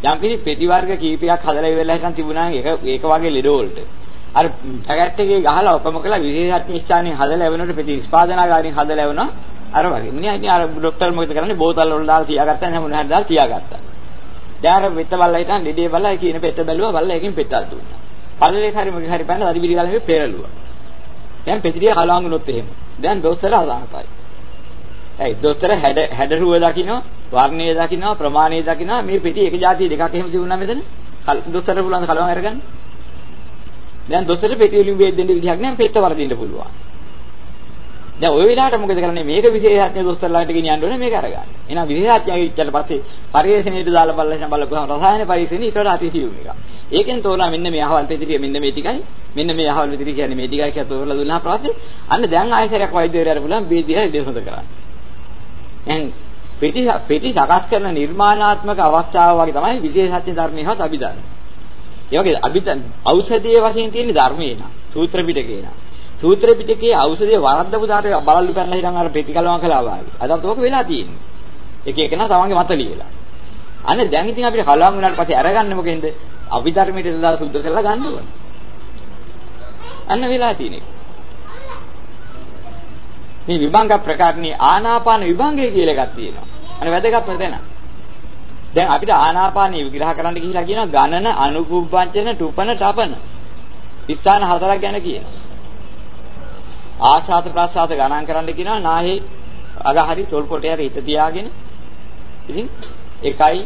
යම් කිසි ප්‍රතිවර්ග කීපයක් හදලා ඉවරලා හිටන් තිබුණා නම් ඒක ඒක වගේ ලෙඩ වලට අර පැකට් එකේ ගහලා ඔපම කළා විශේෂඥ ස්ථානයේ හදලා එවනකොට ප්‍රති නිෂ්පාදනාගාරයෙන් හදලා එවනවා අර වගේ. මිනිහා ඉතින් අර ડોක්ටර් මොකද කරන්නේ බෝතල් වල දාලා තියාගත්තා නේ මොනවා හරි දාලා තියාගත්තා. දැන් අර පෙත්ත බලලා හිටන් ලෙඩේ බලලා කියන පෙත්ත බැලුවා බලලා එකකින් පෙත්තක් දුන්නා. පල්ලේ හරි මොකක් හරි පැන හරි පිළිගාලා මේ පෙරළුවා. දැන් පෙතිරිය කලවංගුනොත් එහෙම. දැන් දොස්තර අසහතයි. ඇයි දොස්තර හැඩ හැඩරුව දකින්නවා වර්ණයේ දකින්නවා ප්‍රමාණයේ දකින්නවා. මේ පිටි එක જાතිය දෙකක් එහෙම තිබුණා මෙතන. දොස්තර පුළුවන් කලවම් අරගන්න? දැන් දොස්තර පිටි වලින් බෙදෙන්න විදිහක් නැහැ පෙත්ත වර්ධින්න පුළුවන්. දැන් ওই වෙලාවට මොකද කරන්නේ? මේක විශේෂඥ දොස්තරලාට ගෙනියන්න ඕනේ මේක අරගන්න. එහෙනම් විශේෂඥ ඉච්චට පස්සේ පරිේශණයට දාලා බලලා බලපුවම රසායන පරිේශණය ඊට වඩා අතිසියුම් එකක්. ඒකෙන් තෝරලා මෙන්න මේ අහවල් පෙතිරිය මෙන්න මේ ටිකයි. මෙන්න මේ අහවල් පෙතිරිය කියන්නේ මේ ටිකයි කියලා තෝරලා දුන්නා ප්‍රශ්නේ අන්න දැන් ආයෙසරයක් වෛද්‍යවරයාට පුළුවන් බෙදිලා ඉඩ හොඳ කරන්න. දැන් පෙටි පෙටි සකස් කරන නිර්මාණාත්මක අවස්ථාව වගේ තමයි විශේෂඥ ධර්මයේ හත් අභිධර්ම. ඒ වගේ අභිධර්ම ඖෂධීය වශයෙන් තියෙන ධර්මේ නා සූත්‍ර පිටකේ නා. සූත්‍ර පිටකේ ඖෂධයේ වරද්දපු දාට බලල්ලු කරලා හිටන් අර පෙටි කලවම් කළා වගේ. අදත් ඕක වෙලා තියෙන්නේ. එක එක නා තමන්ගේ මත ලියලා. අනේ දැන් ඉතින් අපිට කලවම් වුණාට පස්සේ අරගන්න මොකෙන්ද? අභිධර්මයට දාලා සුද්ධ කරලා ගන්න ඕනේ. අන්න වෙලා තියෙන එක. මේ විභංග ප්‍රකාරණී ආනාපාන විභංගය කියලා එකක් තියෙනවා. අනේ වැදගත්ම තැන. දැන් අපිට ආනාපානිය විග්‍රහ කරන්න ගිහිලා කියනවා ගණන අනුකුබ්බංචන ටුපන තපන. ස්ථාන හතරක් ගැන කියනවා. ආශාත ප්‍රසආත ගණන් කරන්න කියනවා නාහේ අගහරි තොල් කොටේ හිත තියාගෙන. ඉතින් 1යි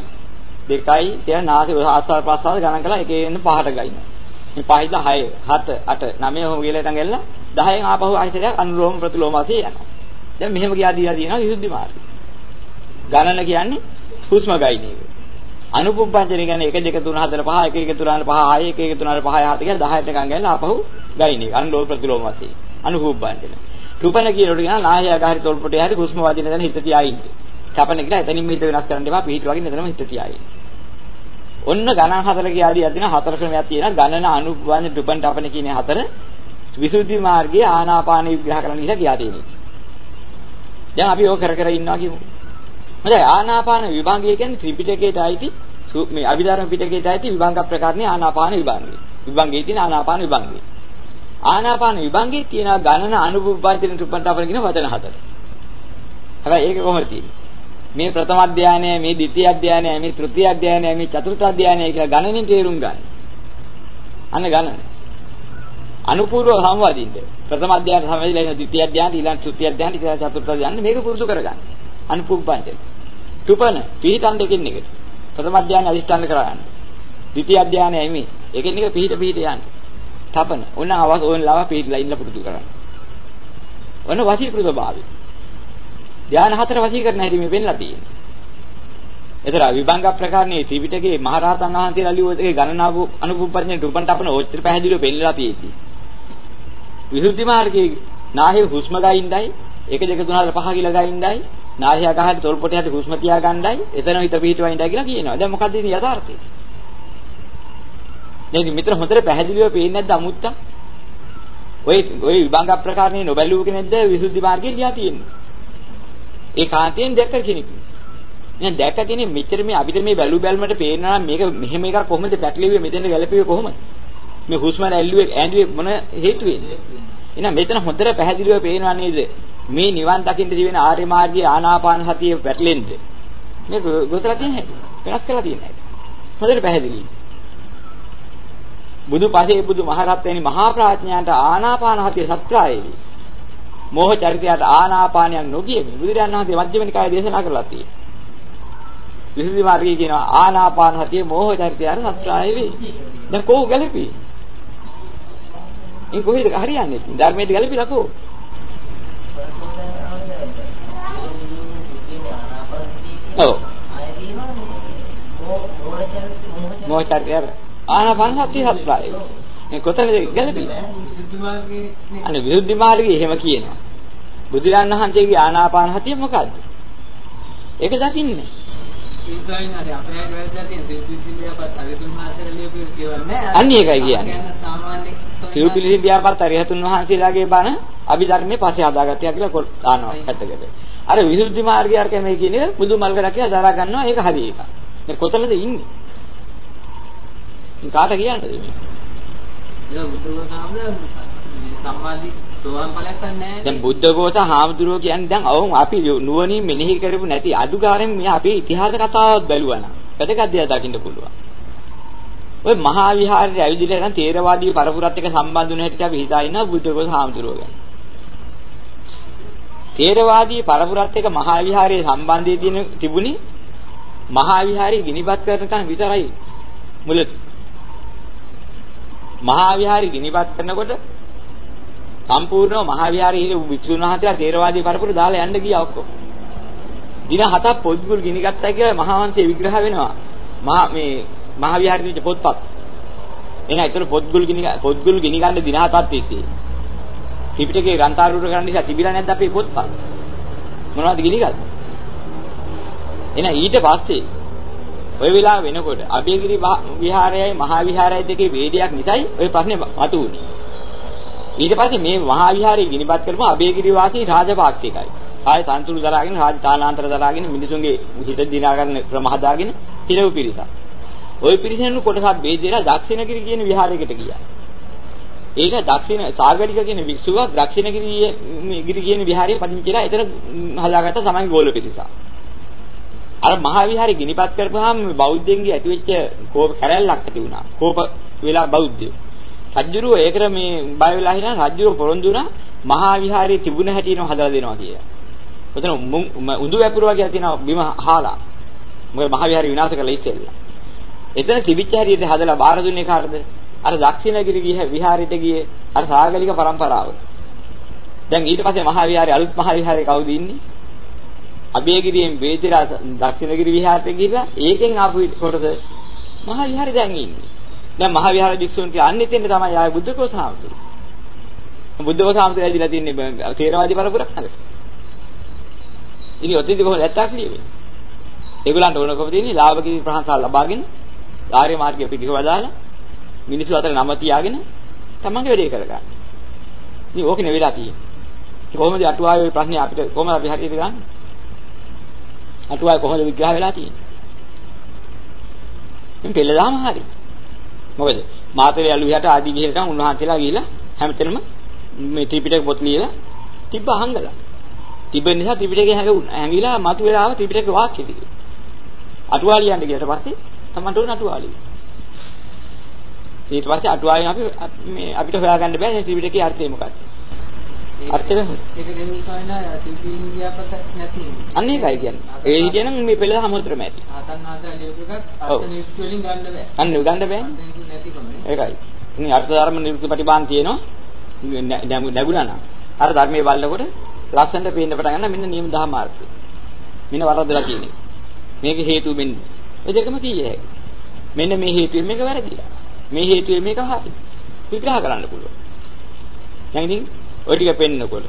2යි කියන නාසය ආශාත ප්‍රසආත ගණන් කළා එකේ ඉන්න පහට ගයිනවා. මේ පහින්ද 6 7 8 9 හොම කියලා හිටන් ගල්ලා 10න් ආපහු ආයතනයක් අනුලෝම ප්‍රතිලෝම වශයෙන් යනවා. දැන් මෙහෙම ගියා දීලා තියෙනවා විසුද්ධි මාර්ගය. ගණන කියන්නේ හුස්ම ගයින එක. අනුපුබ්බංජන කියන්නේ 1 2 3 4 5 1 1 3 4 5 6 1 1 3 4 5 6 කියලා 10ට නිකන් ගන්න ආපහු ගයින එක. අනුලෝම ප්‍රතිලෝම වශයෙන්. අනුපුබ්බංජන. රුපන කියනකොට කියන නාහය අගහරි තොල් පොටේ හරි හුස්ම වදින දන හිත තියා ඉන්න. කපන කියලා එතනින් හිත වෙනස් කරන්න එපා. පිහිට වගේ නේදම හිත තියා ඉන්න. ඔන්න ගණන් හතර කියාදී අදින හතර ක්‍රමයක් තියෙනවා. ගණන අනුපුබ්බංජන රුපන තපන කියන හතර විසුද්ධි මාර්ගයේ ආනාපාන විග්‍රහ කරන්න කියලා කියා තියෙනවා. දැන් අපි ඕක කර කර ඉන්නවා කියමු. හොඳයි ආනාපාන විභාගය කියන්නේ ත්‍රිපිටකයට අයිති මේ අභිධර්ම පිටකයට අයිති විභංග ප්‍රකාරනේ ආනාපාන විභාගය. විභංගයේ තියෙන ආනාපාන විභාගය. ආනාපාන විභංගයේ තියෙන ගණන අනුපුප්පන්තින තුප්පන්ටපන කියන වචන හතර. හැබැයි ඒක කොහොමද තියෙන්නේ? මේ ප්‍රථම අධ්‍යයනය, මේ ද්විතීයි අධ්‍යයනය, මේ තෘතීයි අධ්‍යයනය, මේ චතුර්ථ අධ්‍යයනය කියලා ගණනින් තේරුම් ගන්න. අන්න ගණන. අනුපූර්ව සම්වාදින්න. ප්‍රථම අධ්‍යයන සමවැදිලා ඉන්න ද්විතීයි අධ්‍යයන, ඊළඟ තෘතීයි අධ්‍යයන, ඊළඟ චතුර්ථ අධ්‍යයන මේක පුරුදු කරගන්න. අනුපුප්පන්තින. තුපන පිහිටන් දෙකින් එකට. ප්‍රථම අධ්‍යයනය අදිෂ්ඨාන කරගන්න. ද්විතීයි අධ්‍යයනයයි මේ. ඒකෙන් එක පිහිට පිහිට යන්න. තපන. ඕන අවස් ඕන ලාව පිහිටලා ඉන්න පුරුදු කරන්න. ඔන්න වසීකృత භාවය. ධානය හතර වසීකරණ හැටි මේ වෙන්නලා තියෙන්නේ. එතර විභංග ප්‍රකාරණේ ත්‍රිපිටකයේ මහරහතන් වහන්සේලා ලියුව එකේ ගණනාව අනුපුප්පරිඥ ඩුපන් තපන ඔච්චර පැහැදිලිව පෙන්නලා තියෙද්දි. විසුද්ධි මාර්ගයේ නාහේ හුස්ම ගයින්දයි 1 2 3 4 5 කියලා ගයින්දයි නාහය අගහට තොල් පොටේ හරි හුස්ම තියා ගන්නයි එතන හිත පිහිටවයින්දයි කියලා කියනවා. දැන් මොකද්ද ඉතින් යථාර්ථය? නේද මෙතන හොඳට පැහැදිලිව පේන්නේ නැද්ද අමුත්තා? ඔය ඔය විභංග ප්‍රකාරණේ නොබැලුව කෙනෙක්ද විසුද්ධි මාර්ගයේ ලියා තියෙන්නේ. ඒ කාන්තයෙන් දැක්ක කෙනෙක්. දැන් දැක්ක කෙනෙක් මෙච්චර මේ අපිට මේ බැලු බැලමට පේනවා නම් මේක මෙහෙම එකක් කොහොමද පැටලෙන්නේ මෙතෙන්ද ගැලපෙන්නේ කොහොමද? මේ හුස්ම ඇල්ලුවේ ඇඳුවේ මොන හේතුවෙන්ද? එහෙනම් මෙතන හොඳට පැහැදිලිව පේනවා නේද? මේ නිවන් දකින්න දිවෙන ආර්ය මාර්ගයේ ආනාපාන සතිය පැටලෙන්න. මේ ගොතලා තියෙන හැටි. වෙනස් කරලා තියෙන හැටි. හොඳට පැහැදිලි. බුදු පසේ බුදු මහරහත් වෙනි මහා ප්‍රඥාන්ට ආනාපාන සතිය සත්‍යයයි. මෝහ චරිතයට ආනාපානයක් නොකියමි. බුදුරජාණන් වහන්සේ මධ්‍යම නිකායේ දේශනා කරලා තියෙනවා. විසුද්ධි මාර්ගයේ කියනවා ආනාපාන සතිය මෝහ චරිතයට සත්‍යයයි වේ. දැන් කොහොම ගැලපී? ඒ කොහෙද හරියන්නේ? ධර්මයට ගැලපිලා කොහොම? ඔව්. මොහොත චරිතය ආනාපාන සතිය හත්රායි. මේ කොතනද ගැලපෙන්නේ? විසුද්ධි මාර්ගයේ අනේ විසුද්ධි මාර්ගයේ එහෙම කියනවා. බුදුරන් වහන්සේගේ ආනාපාන සතිය මොකද්ද? ඒක දකින්නේ. අන්න ඒකයි කියන්නේ. සිව්පිලිසින් ව්‍යාපාර තරිහතුන් වහන්සේලාගේ බණ අභිධර්මයේ පස්සේ හදාගත්තා කියලා දානවා පැත්තකට. අර විසුද්ධි මාර්ගය අර කැමේ කියන එක බුදු මල්කඩ කියලා දරා ගන්නවා ඒක හරි එක. මේ කොතනද ඉන්නේ? කාට කියන්නද මේ? ඒක බුදුරජාණන් සාමද සම්මාදි සෝවාන් ඵලයක් නැහැ. දැන් බුද්ධඝෝෂ හාමුදුරුවෝ කියන්නේ දැන් අවුන් අපි නුවණින් මෙනෙහි කරපු නැති අඩුකාරයෙන් මේ අපේ ඉතිහාස කතාවක් බැලුවා නම් වැදගත් දෙයක් දකින්න පුළුවන්. ඔය මහා විහාරයේ ඇවිදිලා නම් තේරවාදී පරපුරත් එක්ක සම්බන්ධ වුණ හැටි අපි හිතා ඉන්නවා බුද්ධඝෝෂ හාමුදුරුවෝ ගැන. තේරවාදී පරපුරත් එක්ක මහා විහාරයේ සම්බන්ධය තියෙන තිබුණේ මහා විහාරයේ ගිනිපත් කරනකන් විතරයි මුලදී. මහා විහාරي ගිනිපත් කරනකොට සම්පූර්ණව මහා විහාරයේ හිටපු වික්ෂුන් වහන්සේලා තේරවාදී පරපුර දාලා යන්න ගියා ඔක්කොම. දින හතක් පොත්ගුල් ගිනිගත්තා කියලා මහා වංශයේ විග්‍රහ වෙනවා. මහා මේ මහා විහාරයේ තිබෙන පොත්පත්. එහෙනම් ඒතර පොත්ගුල් ගිනි පොත්ගුල් ගිනි ගන්න දින හතක් තිස්සේ. ත්‍රිපිටකේ ග්‍රන්ථාරූඪ කරන්න නිසා තිබිලා නැද්ද අපේ පොත්පත්? මොනවද ගිනි ගත්තේ? එහෙනම් ඊට පස්සේ ඔය වෙලාව වෙනකොට අභයගිරි විහාරයයි මහා විහාරයයි දෙකේ ભેදයක් නිසායි ඔය ප්‍රශ්නේ මතුවුනේ. ඊට පස්සේ මේ මහා විහාරය ගිනිපත් කරපුවා අභයගිරි වාසී රාජපාක්ෂිකයි. ආයේ තන්තුරු දරාගෙන රාජ තානාන්තර දරාගෙන මිනිසුන්ගේ හිත දිනා ගන්න ක්‍රම හදාගෙන හිරව පිරිසක්. ওই පිරිසෙන් කොටසක් බෙදලා දක්ෂිණගිරි කියන විහාරයකට ගියා. ඒක දක්ෂිණ සාගරික කියන වික්ෂුවක් දක්ෂිණගිරියේ ගිරි කියන විහාරයේ පදිංචිලා එතන හදාගත්ත තමයි ගෝල පිරිසක්. අර මහා විහාරේ ගිනිපත් කරපුවාම බෞද්ධයන්ගේ ඇතිවෙච්ච කෝප කැරැල්ලක් ඇති වුණා. කෝප වෙලා බෞද්ධයෝ. රජුරෝ ඒකට මේ බය වෙලා හිනා රජුරෝ පොරොන්දු වුණා මහා විහාරයේ තිබුණ හැටිනම හදලා දෙනවා කියලා. ඔතන උඳු වැපුර වගේ තියෙනවා බිම හාලා. මොකද මහා විහාරය විනාශ කරලා ඉස්සෙල්ලා. එතන තිබිච්ච හැටියට හදලා බාර දුන්නේ කාටද? අර දක්ෂිණගිරි විහාරයට ගියේ අර සාගලික પરම්පරාව. දැන් ඊට පස්සේ මහා විහාරයේ අලුත් මහා විහාරයේ කවුද ඉන්නේ? අබේගිරියෙන් වේදිරා දක්ෂිණගිරි විහාරයට ගිහිල්ලා ඒකෙන් ආපු කොටස මහා විහාරේ දැන් ඉන්නේ. දැන් මහා විහාර භික්ෂුන්ට යන්නේ තෙන්න තමයි ආයේ බුද්ධ කෝසාමතුරු. බුද්ධ කෝසාමතුරු ඇදිලා තින්නේ තේරවාදී පරපුරක් නේද? ඉතින් ඔතෙන්දී කොහොමද ඇත්තක් ලියවෙන්නේ? ඒගොල්ලන්ට ඕනකම තියෙන්නේ ලාභකී ප්‍රහංසා ලබාගෙන ආර්ය මාර්ගය පිළිකවදාලා මිනිස්සු අතර නම තියාගෙන තමන්ගේ වැඩේ කරගන්න. ඉතින් ඕකනේ වෙලා තියෙන්නේ. කොහොමද අටුවාවේ ප්‍රශ්නේ අපිට කොහොමද අපි හරියට ගන්නේ? අටුවාවේ කොහොමද විග්‍රහ වෙලා තියෙන්නේ? මේ පෙළදාම හරි. මොකද මාතලේ අලුයට ආදී ගිහිල්ලා උන්වහන්සේලා ගිහිල්ලා හැමතැනම මේ ත්‍රිපිටක පොත් ලියලා තිබ්බ අහංගලා. තිබෙන නිසා ත්‍රිපිටකේ හැංගිලා මතු වෙලා ආව ත්‍රිපිටක වාක්‍ය ටික. අටුවාලියන්ට ගියට පස්සේ තමන්ට උන අටුවාලිය. ඊට පස්සේ අටුවාවෙන් අපි මේ අපිට හොයාගන්න බෑ මේ ත්‍රිපිටකයේ අර්ථය මොකක්ද? අර්ථය ඒක දෙන්නේ සායනා සිවිල් ඉන්දියාපත නැති. අන්න ඒකයි කියන්නේ. ඒ හිටියනම් මේ පෙළ සමුද්‍රම ඇති. ආතන් ආසල් ලියපු එකත් අර්ථ නිරුක්ති වලින් ගන්න බෑ. අන්න ගන්න බෑ. ඒකයි. ඉතින් අර්ථ ධර්ම නිරුක්ති ප්‍රතිබාන් තියෙනවා. නැගුණා නම් අර ධර්මයේ බලනකොට ලස්සනට පේන්න පටන් ගන්න මෙන්න නියම දහම අර්ථය. මෙන්න වරදලා කියන්නේ. මේක හේතු මෙන්න. ඒ දෙකම කීයේ හැකියි. මෙන්න මේ හේතුවෙන් මේක වැරදිලා. මේ හේතුවෙන් මේක හරි. විග්‍රහ කරන්න පුළුවන්. දැන් ඉතින් ඔය ටික පෙන්නකොට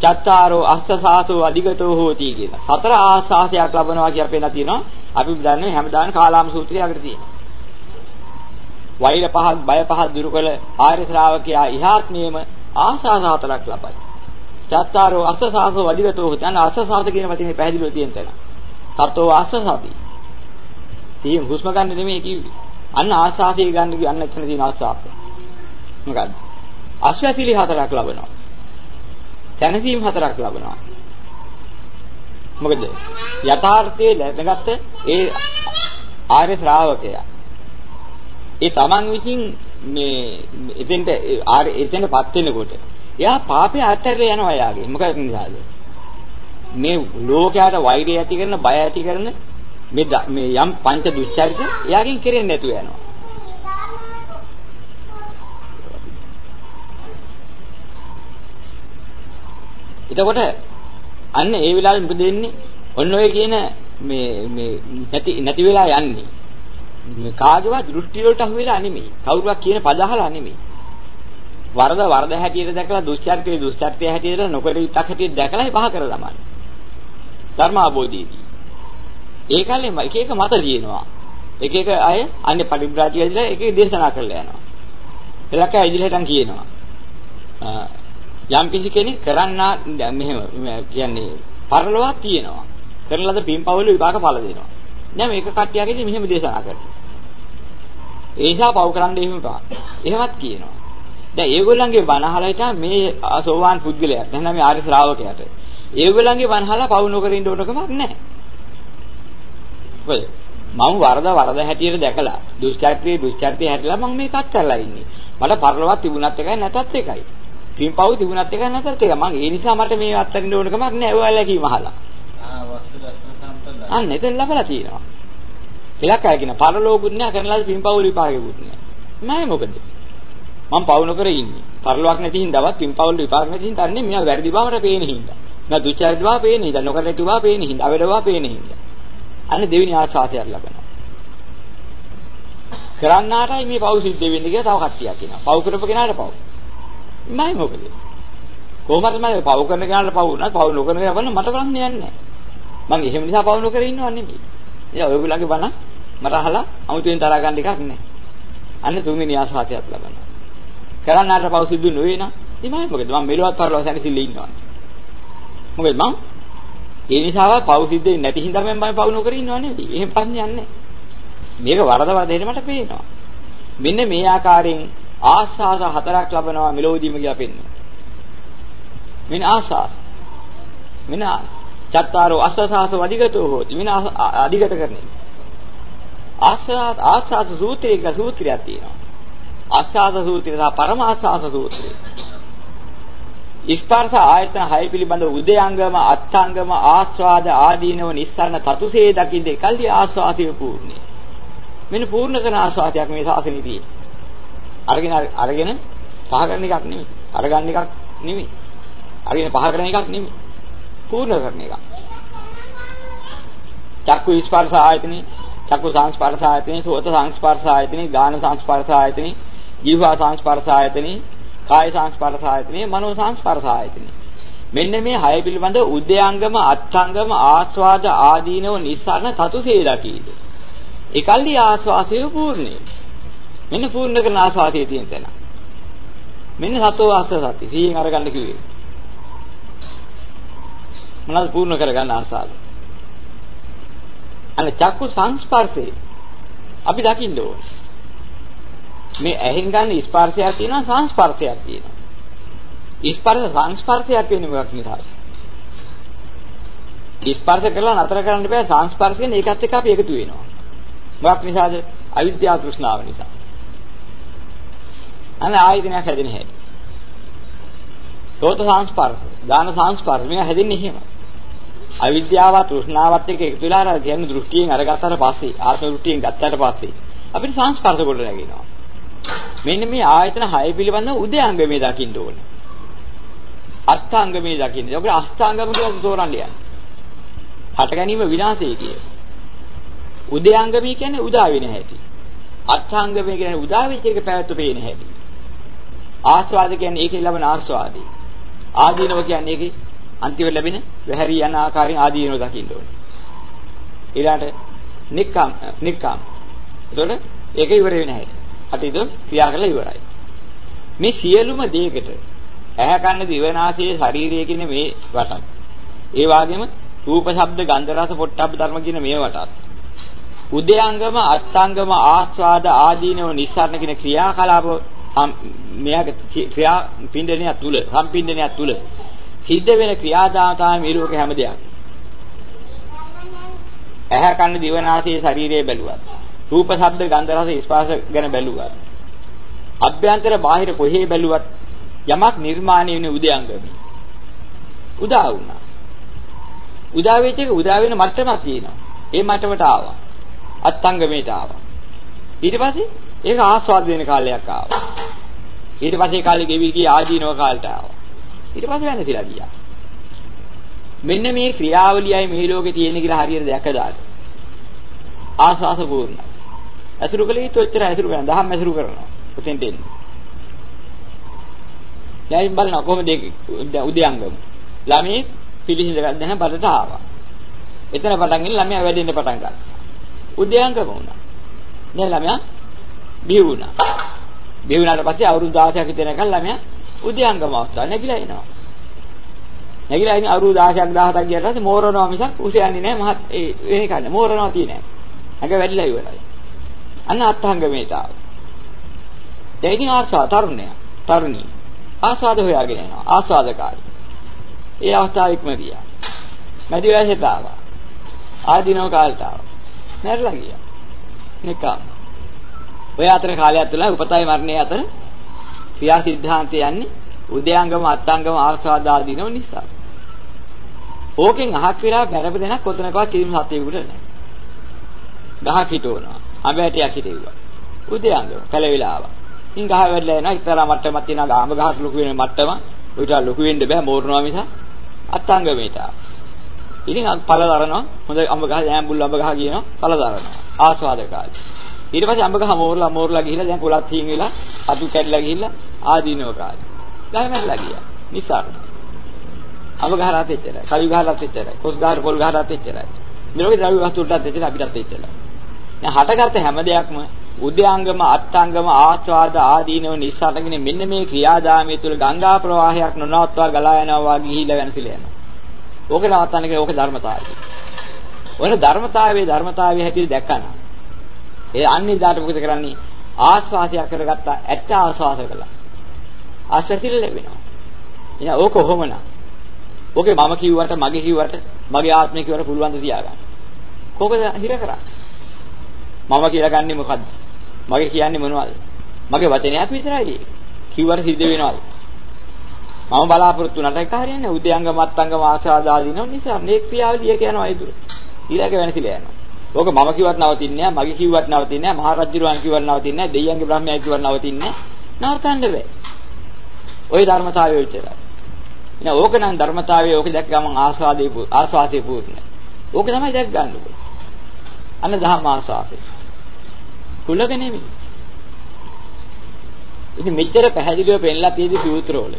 චත්තාරෝ අස්සසාසෝ අධිගතෝ හෝති කියලා. හතර ආස්වාසයක් ලබනවා කියලා පෙන්නලා තියෙනවා. අපි දන්නේ හැමදාම කාලාම සූත්‍රයේ අගට තියෙනවා. වෛර පහක් බය පහක් දුරු කළ ආර්ය ශ්‍රාවකයා ඉහාත්මයේම ආසාස හතරක් ලබයි. චත්තාරෝ අස්සසාසෝ අධිගතෝ හෝති. අන්න අස්සසාස කියන වචනේ පැහැදිලිව තියෙන තැන. සතෝ ආස්සසාති. තියෙන හුස්ම ගන්න නෙමෙයි කිව්වේ. අන්න ආස්වාදයේ ගන්න කිව්ව අන්න එතන තියෙන ආස්වාද. මොකද්ද? අශ්වතිලි හතරක් ලබනවා. තනසීම් හතරක් ලබනවා. මොකද? යථාර්ථයේ ලැබගත්ත ඒ ආර්ය ශ්‍රාවකයා ඒ තමන් විසින් මේ එතෙන්ට ආර්ය එතෙන්ටපත් වෙනකොට එයා පාපේ අත්හැරලා යනවා යාගේ. මොකද නිසාද? මේ ලෝකයට වෛරය ඇති කරන බය ඇති කරන මේ මේ යම් පංච දුස්චරිත එයාගෙන් කෙරෙන්නේ නැතුව යනවා. එතකොට අන්න ඒ වෙලාවේ මොකද වෙන්නේ? ඔන්න ඔය කියන මේ මේ නැති නැති වෙලා යන්නේ. මේ කාගේවත් දෘෂ්ටි වලට අහු වෙලා නෙමෙයි. කවුරුවක් කියන පද අහලා නෙමෙයි. වරද වරද හැටියට දැකලා දුස්චරිතේ දුස්චරිතය හැටියට නොකර ඉතක් හැටියට දැකලා පහ කරලා දාමන්නේ. ධර්ම අවබෝධයේදී. ඒ කල්ලෙම එක එක මත තියෙනවා. එක එක අය අන්නේ පරිබ්‍රාජික ඇදලා එක එක දේශනා කරලා යනවා. එලක ඉදිරියටන් කියනවා. යම් කිසි කෙනෙක් කරන්නා මෙහෙම කියන්නේ පරලොවක් තියෙනවා. කරන ලද පින්පවල විපාක ඵල දෙනවා. දැන් මේක කට්ටියකදී මෙහෙම දේශනා කරනවා. ඒ නිසා පව් කරන්න එහෙම බා. එහෙමත් කියනවා. දැන් ඒගොල්ලන්ගේ බණහලා හිටා මේ සෝවාන් පුද්ගලයාට නැත්නම් මේ ආර්ය ශ්‍රාවකයාට ඒගොල්ලන්ගේ බණහලා පව් නොකර ඉන්න ඕනකමක් නැහැ. මොකද මම වරද වරද හැටියට දැකලා දුෂ්චර්යයේ දුෂ්චර්යයේ හැටලා මම මේකත් කරලා ඉන්නේ. මට පරලොවක් තිබුණත් එකයි නැතත් එකයි. පින්පව් තිබුණත් එකයි නැතත් එකයි. මම ඒ නිසා මට මේ අත්තරින්න ඕන කමක් නැහැ. ඔයාලා කීම අහලා. ආ වස්තු දර්ශන සම්පන්න. අන්න එතන ලබලා තියෙනවා. අය කියන පරලෝකුත් නැහැ කරනලා පින්පව් විපාකෙකුත් නැහැ. මම මොකද? මම පව් නොකර ඉන්නේ. පරලොවක් නැති හින්දාවත් පින්පව් විපාක නැති හින්දා අන්නේ මෙයා වැරදි බවට පේන හින්දා. මම දුචාරිත බව පේන හින්දා නොකර නැති බව පේන හින්දා අවේද බව පේන හින්දා. අන්න දෙවෙනි ආස්වාදයක් ලබනවා. කරන්නාටයි මේ පව් සිද්ධ වෙන්නේ කියලා තව කට්ටියක් කියනවා. පව් කරපු කෙනාට පව්. මම මොකද? කොහොමද මම පව් කරන කෙනාට පව් උනා පව් නොකරන කෙනා බලන්න මට බලන්න යන්නේ නැහැ. මං එහෙම නිසා පව් නොකර ඉන්නව නෙමෙයි. ඒ ඔයගොල්ලන්ගේ බණ මට අහලා අමුතුවෙන් තරහ ගන්න එකක් නැහැ. අන්න තුන්වෙනි ආස්වාදයක් ලබනවා. කරන්නාට පව් සිද්ධ නොවේ නා. ඉතින් මම මොකද? මම මෙලොවත් පරලොව සැනසෙල්ල ඉන්නවා. මොකද මං ඒ නිසාව පව් සිද්ධ වෙන්නේ නැති හින්දා මම පව් නොකර ඉන්නව නෙවෙයි. එහෙම ප්‍රශ්නයක් නැහැ. මේක වරදවා දෙන්න මට පේනවා. මෙන්න මේ ආකාරයෙන් ආස්වාද හතරක් ලබනවා මෙලෝදීම කියලා පෙන්වනවා. මෙන්න ආස්වාද. මෙන්න චත්තාරෝ අස්සසාසෝ අධිගතෝ හෝති. මෙන්න අධිගත කරන්නේ. ආස්වාද ආස්වාද සූත්‍රයක සූත්‍රයක් තියෙනවා. ආස්වාද සූත්‍රය සහ පරමාස්වාද සූත්‍රය. ස්පර්ශ ආයතන හය පිළිබඳ උදයංගම අත්ංගම ආස්වාද ආදීනව නිස්සරණ තතුසේ දකින්ද එකල්ලි ආස්වාදය පූර්ණේ. මෙන්න පූර්ණ කරන ආස්වාදයක් මේ ශාසනයේ තියෙනවා. අරගෙන අරගෙන පහ කරන එකක් නෙමෙයි. අරගන්න එකක් නෙමෙයි. අරගෙන පහ කරන එකක් නෙමෙයි. පූර්ණ කරන එකක්. චක්කු ස්පර්ශ ආයතනේ, චක්කු සංස්පර්ශ ආයතනේ, සෝත සංස්පර්ශ ආයතනේ, ගාන සංස්පර්ශ ආයතනේ, ජීවා සංස්පර්ශ ආයතනේ, කාය සංස්පර්ශ ආයතනේ, මනෝ සංස්පර්ශ ආයතනේ. මෙන්න මේ හය පිළිබඳ උද්‍යංගම අත්ංගම ආස්වාද ආදීනව නිස්සාරණ තතුසේ දකීද. එකල්ලි ආස්වාසය පූර්ණේ. මෙන්න පූර්ණ කරන ආස්වාදයේ තියෙන තැන. මෙන්න සතෝ අස්ස සති. සීයෙන් අරගන්න කිව්වේ. මොනවද පූර්ණ කරගන්න ආසාව? අනේ චක්කු සංස්පර්ශේ අපි දකින්න ඕනේ. මේ ඇහෙන් ගන්න ස්පර්ශයක් තියෙනවා සංස්පර්ශයක් තියෙනවා. ස්පර්ශ සංස්පර්ශයක් වෙන්නේ මොකක් නිසාද? ස්පර්ශ කරලා නතර කරන්න බෑ සංස්පර්ශයෙන් ඒකත් එක්ක අපි එකතු වෙනවා. මොකක් නිසාද? අවිද්‍යාව තෘෂ්ණාව නිසා. අනේ ආයතනයක් හැදෙන හැටි. සෝත සංස්පර්ශ, දාන සංස්පර්ශ මේවා හැදෙන්නේ එහෙම. අවිද්‍යාව තෘෂ්ණාවත් එක්ක එකතු වෙලා අර කියන දෘෂ්ටියෙන් අරගත්තාට පස්සේ ආත්ම දෘෂ්ටියෙන් ගත්තාට පස්සේ අපිට සංස්පර්ශ කොට නැගෙනවා. මෙන්න මේ ආයතන 6 පිළිබඳව උදයංගමේ දකින්න ඕනේ. අස්ථාංගමේ දකින්න. අපිට අස්ථාංගම කියලා තෝරන්න යන්නේ. හට ගැනීම විනාශය කියේ. උදයංගමී කියන්නේ උදා වෙන හැටි. අස්ථාංගමේ කියන්නේ උදා වෙච්ච එක පැවැත්තු පේන හැටි. ආස්වාද කියන්නේ ඒකේ ලබන ආස්වාදේ. ආදීනව කියන්නේ ඒකේ අන්තිම ලැබෙන වැහැරී යන ආකාරයෙන් ආදීනව දකින්න ඕනේ. ඊළාට නික්කම් නික්කම්. එතකොට ඒක ඉවර වෙන හැටි. අතීත ක්‍රියා කරලා ඉවරයි. මේ සියලුම දේකට ඇහැ කන දිවනාසයේ ශරීරය කියන මේ වටත්. ඒ වගේම රූප ශබ්ද ගන්ධ රස පොට්ටබ්බ ධර්ම කියන මේ වටත්. උදයංගම අත්ංගම ආස්වාද ආදීනව නිස්සාරණ කියන ක්‍රියාකලාප මෙයාගේ ක්‍රියා පින්ඩනය තුල සම්පින්ඩනය තුල සිද්ධ වෙන ක්‍රියාදාම තමයි මේ ලෝකේ හැම දෙයක්. ඇහැ කන දිව නාසය ශරීරය බැලුවත් රූප ශබ්ද ගන්ධ රස ස්පර්ශ ගැන බැලුවත් අභ්‍යන්තර බාහිර කොහේ බැලුවත් යමක් නිර්මාණය වෙන උදයංගමයි. උදා වුණා. උදා වෙච්ච එක උදා වෙන මට්ටමක් තියෙනවා. ඒ මට්ටමට ආවා. අත්ංගමයට ආවා. ඊට පස්සේ ඒක ආස්වාද වෙන කාලයක් ආවා. ඊට පස්සේ කාලේ ගෙවි ගිය ආදීනව කාලට ආවා. ඊට පස්සේ වෙනසිලා ගියා. මෙන්න මේ ක්‍රියාවලියයි මේ ලෝකේ තියෙන කියලා හරියට දැකදාට. ආස්වාස පූර්ණයි. අසුරු කලේ තොච්චර අසුරු කරන දහම් අසුරු කරනවා. උතෙන්ට එන්නේ. දැන් බලන්න කොහොමද උදයන්ගම. ළමයි පිළිහිඳ ගන්න බඩට ආවා. එතන පටන් ගෙන ළමයා වැඩෙන්න පටන් ගත්තා. උදයන්ගම වුණා. දැන් ළමයා බිහි වුණා. බිහි වුණාට පස්සේ අවුරුදු 16ක විතරකල් ළමයා උදයන්ගම අවස්ථාව නැగిලා එනවා. නැగిලා ඉන්නේ අවුරුදු 16ක් 17ක් ගියාට පස්සේ මෝරනවා මිසක් උස යන්නේ නැහැ මහත් ඒ වෙන එකක් නෑ මෝරනවා තියෙන්නේ නැහැ. හැඟ වැඩිලා ඉවරයි. අන්න අත්ංගමේට ආවා. දැන් ඉතින් ආස්වාද තරුණයා තරුණී ආස්වාද හොයාගෙන යනවා ආස්වාදකාරී. ඒ අවස්ථාව ඉක්ම ගියා. මැදි වයසට ආවා. ආදීනව කාලට ආවා. මැරලා ගියා. නිකම්. ඔය අතර කාලයක් තුළ උපතයි මරණය අතර ක්‍රියා සිද්ධාන්තය යන්නේ උදයංගම අත්ංගම ආස්වාද ආදීනව නිසා. ඕකෙන් අහක් වෙලා බැරප දෙනක් කොතනකවත් කිසිම සතියෙකුට නැහැ. ගහක් හිටවනවා. අඹැටියක් හිටෙව්වා. උදයංගම පළවිලා ආවා. ඉන් ගහ වැඩිලා එනවා ඉතලා මට්ටමක් තියෙනවා ආඹ ගහක් ලොකු වෙන මට්ටම. උවිත ලොකු වෙන්න බෑ මෝරනවා මිස අත්ංගමේට. ඉතින් පළ දරනවා. හොඳ අඹ ගහ ඈම්බුල් අඹ ගහ කියනවා පළ දරනවා. ආස්වාද කාලේ. ඊට පස්සේ අඹ ගහ මෝරලා මෝරලා ගිහිල්ලා දැන් කොලත් හීන් වෙලා අතු කැඩලා ගිහිල්ලා ආදීනව කාලේ. ගහ මැරලා ගියා. නිසාර. අඹ ගහරත් එච්චරයි. කවි ගහරත් එච්චරයි. කොස් ගහර පොල් ගහරත් එච්චරයි. මෙලොවේ ද්‍රව්‍ය වස්තුවටත් එච්චරයි අපිටත් එච්චරයි. දැන් හටගත්ත හැම දෙයක්ම උද්‍යාංගම අත්ංගම ආස්වාද ආදීනව නිසාරගෙන මෙන්න මේ ක්‍රියාදාමයේ තුල ගංගා ප්‍රවාහයක් නොනවත්වා ගලා යනවා වගේ ගිහිල්ලා වෙනසිලා යනවා. ඕක නවත්තන්න කියලා ඕක ධර්මතාවය. ඔන්න ධර්මතාවයේ ධර්මතාවයේ හැටියට දැක්කනා. ඒ අන්නේ දාට මොකද කරන්නේ? ආස්වාදයක් කරගත්තා ඇත්ත ආස්වාද කළා. ආස්වාදිල ලැබෙනවා. එහෙනම් ඕක කොහොමද? ඕකේ මම කිව්වට මගේ කිව්වට මගේ ආත්මය කිව්වට පුළුවන් ද තියාගන්න. කෝකද හිර කරන්නේ? මම කියලා ගන්නෙ මොකද්ද? මගේ කියන්නේ මොනවද? මගේ වචනයක් විතරයි. කිව්වට සිද්ධ වෙනවද? මම බලාපොරොත්තු වුණාට ඒක හරියන්නේ උද්‍යංග මත්තංග ආශාද ආදීනව නිසා මේ ක්‍රියාවලිය කියනවා ඉදුර. ඊළඟ වෙනසිලා යනවා. ඕක මම කිව්වත් නවතින්නේ නැහැ, මගේ කිව්වත් නවතින්නේ නැහැ, මහරජුරුවන් කිව්වත් නවතින්නේ නැහැ, දෙයියන්ගේ බ්‍රහ්මයා කිව්වත් නවතින්නේ නැහැ. නවත්තන්න බෑ. ওই ධර්මතාවය විතරයි. එහෙනම් ඕක නම් ධර්මතාවය ඕක දැක්ක ගමන් ආස්වාදේ ආස්වාදේ පූර්ණයි. ඕක තමයි දැක් ගන්න ඕනේ. අන්න දහම ආස්වාදේ. කුලක නෙමෙයි. ඉතින් මෙච්චර පැහැදිලිව පෙන්ලා තියෙදි සූත්‍රවල.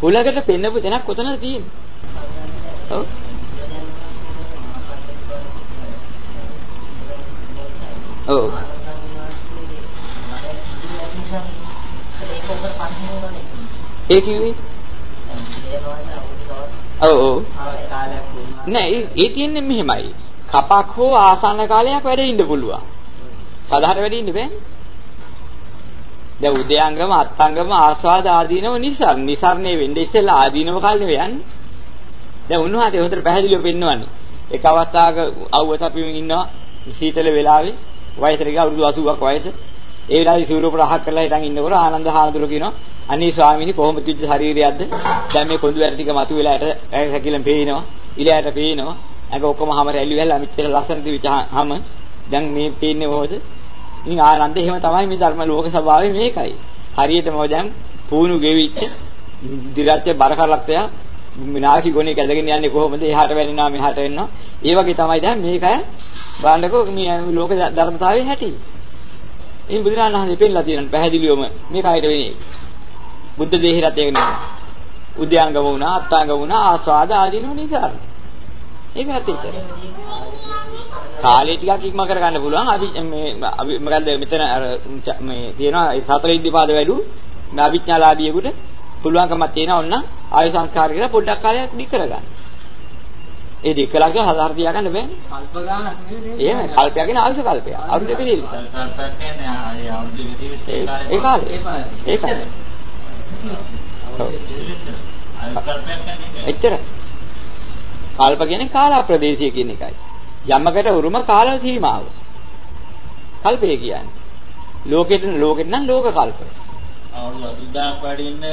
කුලකට පෙන්නපු තැනක් කොතනද තියෙන්නේ? ඔව්. ඔව්. ඒ කිව්වේ? ඔව් ඔව්. නෑ ඒ තියෙන්නේ මෙහෙමයි. කපක් හෝ ආසන්න කාලයක් වැඩ ඉන්න පුළුවන්. සාධාරණ වැඩ ඉන්න බෑනේ. දැන් උදයංගම අත්ංගම ආස්වාද ආදීනව නිසර් නිසර්නේ වෙන්නේ ඉස්සෙල්ලා ආදීනව කාලේ යන්නේ. දැන් උන්වහන්සේ හොඳට පැහැදිලිව පෙන්වන්නේ. එක අවස්ථාවක අවුවත අපි ඉන්නවා සීතල වෙලාවේ වයසට ගියා අවුරුදු 80ක් වයස. ඒ වෙලාවේ සිවුරපුර අහක් කරලා හිටන් ඉන්නකොට ආනන්ද හාමුදුරුවෝ කියනවා අනේ ස්වාමීනි කොහොමද කිව්ද ශරීරයක්ද? දැන් මේ කොඳු වැර ටික මතුවෙලා ඇට හැකිලෙන් පේනවා. ඉලයට පේනවා. ඒක ඔක්කොම හැම රැලි වෙලා මිච්චර ලස්සන දිවිචාම දැන් මේ පේන්නේ මොකද? ඉතින් ආනන්ද එහෙම තමයි මේ ධර්ම ලෝක ස්වභාවය මේකයි. හරියටම දැන් පූණු ගෙවිච්ච දිරච්ච බර කරලක්තය විනාශි ගුණේ කැදගෙන යන්නේ කොහොමද? එහාට වැනිනවා මෙහාට වෙනවා. ඒ වගේ තමයි දැන් මේකයි බලන්නකෝ මේ ලෝක ධර්මතාවයේ හැටි. ඉතින් බුදුරණන් වහන්සේ පෙන්නලා තියෙනවා පැහැදිලිවම මේ කයට වෙන්නේ. බුද්ධ දේහයත් ඒක නෙමෙයි. උද්‍යංගම වුණා, අත්ංගම වුණා, ආස්වාද ආදීනව නිසා. ඒක නැත් ඒක. කාලේ ටිකක් ඉක්ම කරගන්න පුළුවන්. අපි මේ අපි මොකද්ද මෙතන අර මේ තියෙනවා සතර ඉද්ධිපාද වැඩු මේ අවිඥාලාභියෙකුට පුළුවන්කමක් තියෙනවා ඔන්න ආයු සංස්කාර කියලා පොඩ්ඩක් කාලයක් දික් කරගන්න. ඒ දික් කියලා හදාර තියාගන්න බෑනේ. කල්ප ගානක් නෙවෙයි. එහෙම කල්පයක් නේ ආයුෂ කල්පයක්. අවුරුදු දෙකේ නිසා. කල්පයක් කියන්නේ ආයේ අවුරුදු 20 ඒ කාලේ. ඒ කාලේ. එච්චර. කල්ප කියන්නේ කාල ප්‍රදේශය කියන එකයි. යමකට උරුම කාල සීමාව. කල්පය කියන්නේ. ලෝකෙට ලෝකෙට නම් ලෝක කල්ප. අවුරුදු 8000ක් වැඩි ඉන්න.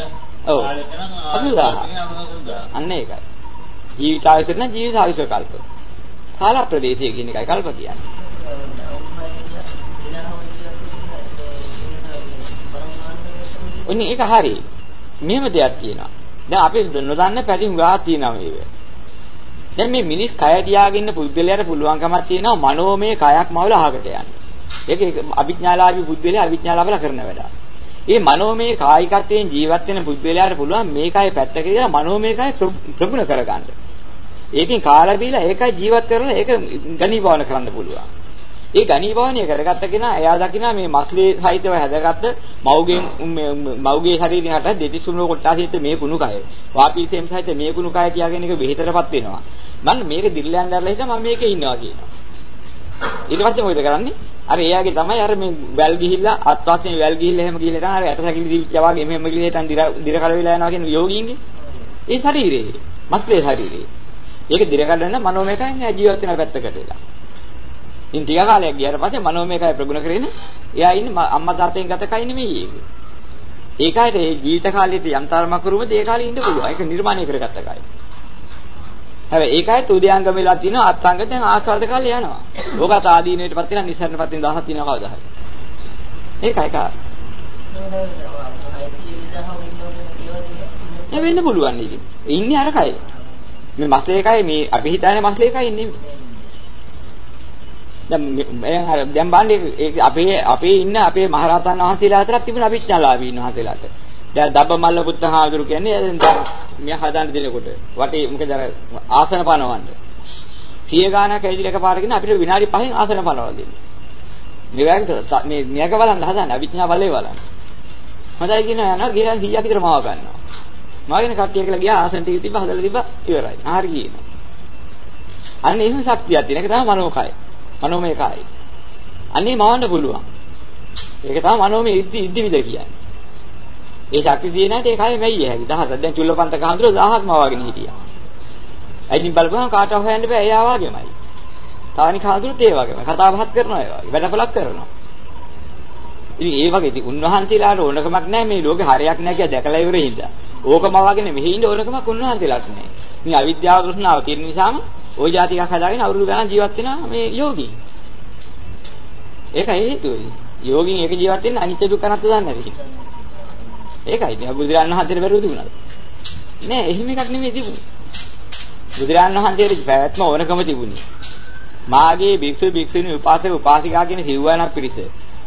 කාලෙක නම් 80,000. අවුරුදු අන්න ඒකයි. ජීවිතායුෂ නම් ජීවිතායුෂ කල්ප. කාල ප්‍රදේශය කියන එකයි කල්ප කියන්නේ. ඔන්න ඒක හරි. මෙහෙම දෙයක් තියෙනවා. දැන් අපි නොදන්න පැති හුඟා තියෙනවා මේක. දැන් මේ මිනිස් කය තියාගෙන පුද්ගලයාට පුළුවන්කමක් තියෙනවා මනෝමය කයක් මවල අහකට යන්න. ඒක අභිඥාලාභී පුද්ගලයා අභිඥාලාභලා කරන වැඩක්. ඒ මනෝමය කායිකත්වයෙන් ජීවත් වෙන පුද්ගලයාට පුළුවන් මේකයි පැත්තක කියලා මනෝමය කය ප්‍රගුණ කරගන්න. ඒකෙන් කාලා බීලා ඒකයි ජීවත් කරලා ඒක ගණීභවන කරන්න පුළුවන්. ඒ ගණීභවනය කරගත්ත කෙනා එයා දකිනා මේ මස්ලේ සහිතව හැදගත්ත මව්ගේ මව්ගේ ශරීරයෙන් හට දෙතිසුණු කොටාසිත මේ කුණු කය. වාපීසෙම් සහිත මේ කුණු කය තියාගෙන එක බෙහෙතරපත් වෙනවා. මම මේක දිල්ලයන් දැරලා හිටා මම මේකේ ඉන්නවා කියනවා. ඊට පස්සේ මොකද කරන්නේ? අර එයාගේ තමයි අර මේ වැල් ගිහිල්ලා අත්වාස්යෙන් වැල් ගිහිල්ලා එහෙම ගිහිල්ලා අර ඇටසැකිලි දිවිච්ච වගේ මෙහෙම ගිහිල්ලා හිටන් දිර කර වෙලා යනවා කියන යෝගීන්ගේ. ඒ ශරීරේ මස්ලේ ශරීරේ. ඒක දිර කඩන මනෝමයකෙන් ජීවත් වෙන පැත්තකට වෙලා. ඉතින් ටික කාලයක් ගියාට පස්සේ මනෝමයකයි ප්‍රගුණ කරගෙන එයා ඉන්නේ අම්මා තාත්තෙන් ගත කයි නෙමෙයි ඒක. ඒකයිට ඒ ජීවිත කාලෙට යම් තරමක් කරුවද ඒ කාලේ ඉන්න පුළුවන්. ඒක නිර්මාණය කරගත්ත කයි. හැබැයි ඒකයි උද්‍යාංග වෙලා තියෙනවා අත්ංග දැන් ආස්වාද කාලේ යනවා. ඕකත් ආදීනේටපත් වෙලා නිසරණපත් වෙන 1000ක් තියෙනවා කවදා හරි. ඒකයි කාර. ඒ වෙන්න පුළුවන් ඉතින්. ඉන්නේ අරකයි. මේ මස්ලේකයි මේ අපි හිතන්නේ මස්ලේකයි නෙමෙයි. දැන් අර දැන් බලන්නේ අපේ අපේ ඉන්න අපේ මහරහතන් වහන්සේලා අතරත් තිබුණ අභිඥාලාභීන් වහන්සේලාට. දැන් දබ්බමල්ල පුත්ත හාමුදුරු කියන්නේ දැන් මෙයා හදාන්න දෙනකොට වටේ මොකද අර ආසන පනවන්න. සිය ගානක් ඇවිදලා එකපාරකින් අපිට විනාඩි 5න් ආසන පනවලා දෙන්නේ. නිරාගත මේ මෙයක බලන්න හදන්න අභිඥා බලේ බලන්න. මතයි කියනවා යනවා ගිහලා 100ක් විතර මාව ගන්නවා. මාගෙන කට්ටිය කියලා ගියා ආසන ටික තිබ්බ හදලා තිබ්බ ඉවරයි. හරි කියනවා. අන්න එහෙම ශක්තියක් තියෙන එක තමයි මනෝකය. මනෝමය කායයි. අන්නේ මවන්න පුළුවන්. ඒක තමයි මනෝමය ඉද්දි ඉද්දිවිද කියන්නේ. ඒ ශක්තිය තියෙන හැටි ඒ කයෙ වෙයි හැකි. දහසක් දැන් චුල්ලපන්ත කහඳුර 1000ක් මවාගෙන හිටියා. ඇයින් බලපුවම කාට හොයන්න බෑ එයා වගේමයි. තානික හඳුරුත් ඒ වගේමයි. කතා බහත් කරනවා ඒ වගේ. වැඩපලක් කරනවා. ඉතින් ඒ වගේ ඉතින් උන්වහන්සේලාට ඕනකමක් නැහැ මේ ලෝකේ හරයක් නැහැ කියලා දැකලා ඉවර හින්දා. ඕකම වගේ මෙහි ඉන්න ඕනකමක් උන්වහන්සේලාට නෑ. මේ අවිද්‍යාව තෘෂ්ණාව තියෙන නිසාම ওই જાති එකක් හදාගෙන අවුරුදු ගණන් ජීවත් වෙන මේ යෝගී. ඒකයි හේතුවයි. යෝගින් ඒක ජීවත් වෙන්න අනිත්‍ය දුක්ඛ නැත්ද දන්නේ නැති. ඒකයි. දැන් බුදුරන් වහන්සේට බැරුව තිබුණාද? නෑ එහෙම එකක් නෙමෙයි තිබුණේ. බුදුරන් වහන්සේට පැවැත්ම ඕනකම තිබුණේ. මාගේ භික්ෂු භික්ෂුණී උපාසක උපාසිකා කියන සිව්වනක් පිරිස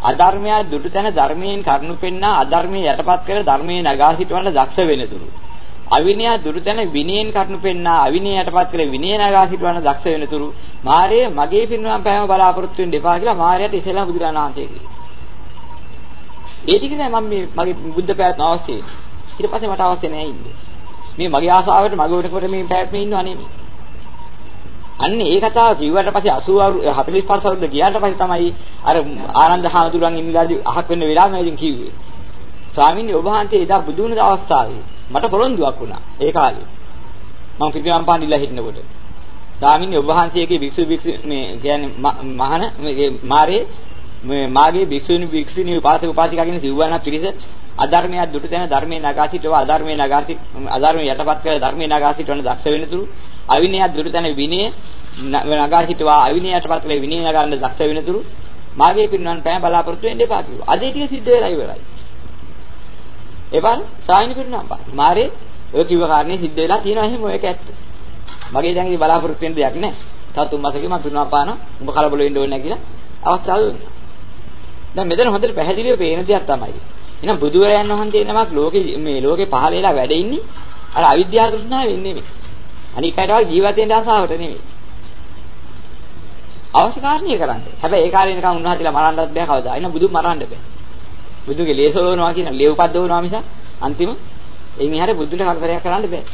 අධර්මය දුටු තැන ධර්මයෙන් කරුණු පෙන්නා අධර්මයේ යටපත් කර ධර්මයේ නගා සිටවන්න දක්ෂ වෙනතුරු. අවිනය දුරු තැන විනයෙන් කරුණු පෙන්නා අවිනය යටපත් කර විනය නගා සිටවන්න දක්ෂ වෙනතුරු මාර්ය මගේ පින්නම් පෑම බලාපොරොත්තු වෙන්න එපා කියලා මාර්යට ඉස්සෙල්ලා බුදුරජාණන් වහන්සේ කිව්වා. ඒ ටික තමයි මම මේ මගේ බුද්ධ පැවැත්ම අවශ්‍යයි. ඊට පස්සේ මට අවශ්‍ය නැහැ ඉන්නේ. මේ මගේ ආසාවට මගේ උඩකට මේ පැවැත්ම ඉන්නව නෙමෙයි. අන්න ඒ කතාව කිව්වට පස්සේ 80 45 අවුරුද්ද ගියාට පස්සේ තමයි අර ආනන්ද හාමුදුරුවන් ඉන්නලාදී අහක් වෙන්න වෙලාව මම ඉතින් කිව්වේ. ස්වාමීන් වහන්සේ ඔබ වහන්සේ එදා බුදු වුණ අවස්ථාවේ මට පොරොන්දුවක් වුණා ඒ කාලේ. මම පිටිනම් පාණිලා හිටනකොට. ස්වාමීන් වහන්සේ ඔබ වහන්සේගේ භික්ෂු භික්ෂු මේ කියන්නේ මහාන මේ මාරේ මේ මාගේ භික්ෂුණී භික්ෂුණී උපාසක උපාසිකා කියන සිව්වන පිරිස අධර්මයක් දුටු තැන ධර්මයේ නගා සිටව අධර්මයේ නගා සිට අධර්මයේ යටපත් කර ධර්මයේ නගා සිටවන දක්ෂ වෙනතුරු අවිනයක් දුටු තැන විනය නගා සිටවා අවිනය යටපත් කර විනය නගන්න දක්ෂ වෙනතුරු මාගේ පිරිනවන් පෑ බලාපොරොත්තු වෙන්න එපා කිව්වා. අද ටික සිද්ධ වෙලා ඉවරයි. එපා සායින පිරිනවන් පා. මාරේ ඔය කිව්ව කාරණේ සිද්ධ වෙලා තියෙනවා එහෙම ඔයක ඇත්ත. මගේ දැන් ඉතින් බලාපොරොත්තු වෙන්න දෙයක් නැහැ. තව තුන් මාසෙක මම පිරිනවන් පානවා. උඹ කලබල වෙන්න ඕනේ නැහැ කියලා අවස්ථාව දුන්නා. දැන් මෙතන හොඳට පැහැදිලිව පේන දෙයක් තමයි. එහෙනම් බුදුරයන් වහන්සේ නමක් ලෝකේ මේ ලෝකේ පහළ වෙලා වැඩ ඉන්නේ අර අවිද්‍යාව තෘෂ්ණාවෙන් නෙමෙයි. අනික් අයට ජීවත් වෙන්න ආසාවට නෙමෙයි. අවශ්‍ය කාරණේ කරන්නේ. හැබැයි ඒ කාලේ නිකන් උන්වහන්සේලා මරන්නත් බෑ කවදා. එන්න බුදු මරන්න බෑ. බුදුගේ ලේසලවනවා කියන ලේවපද්දවනවා මිස අන්තිම එයින් එහාට බුදුන්ට කරදරයක් කරන්න බෑ.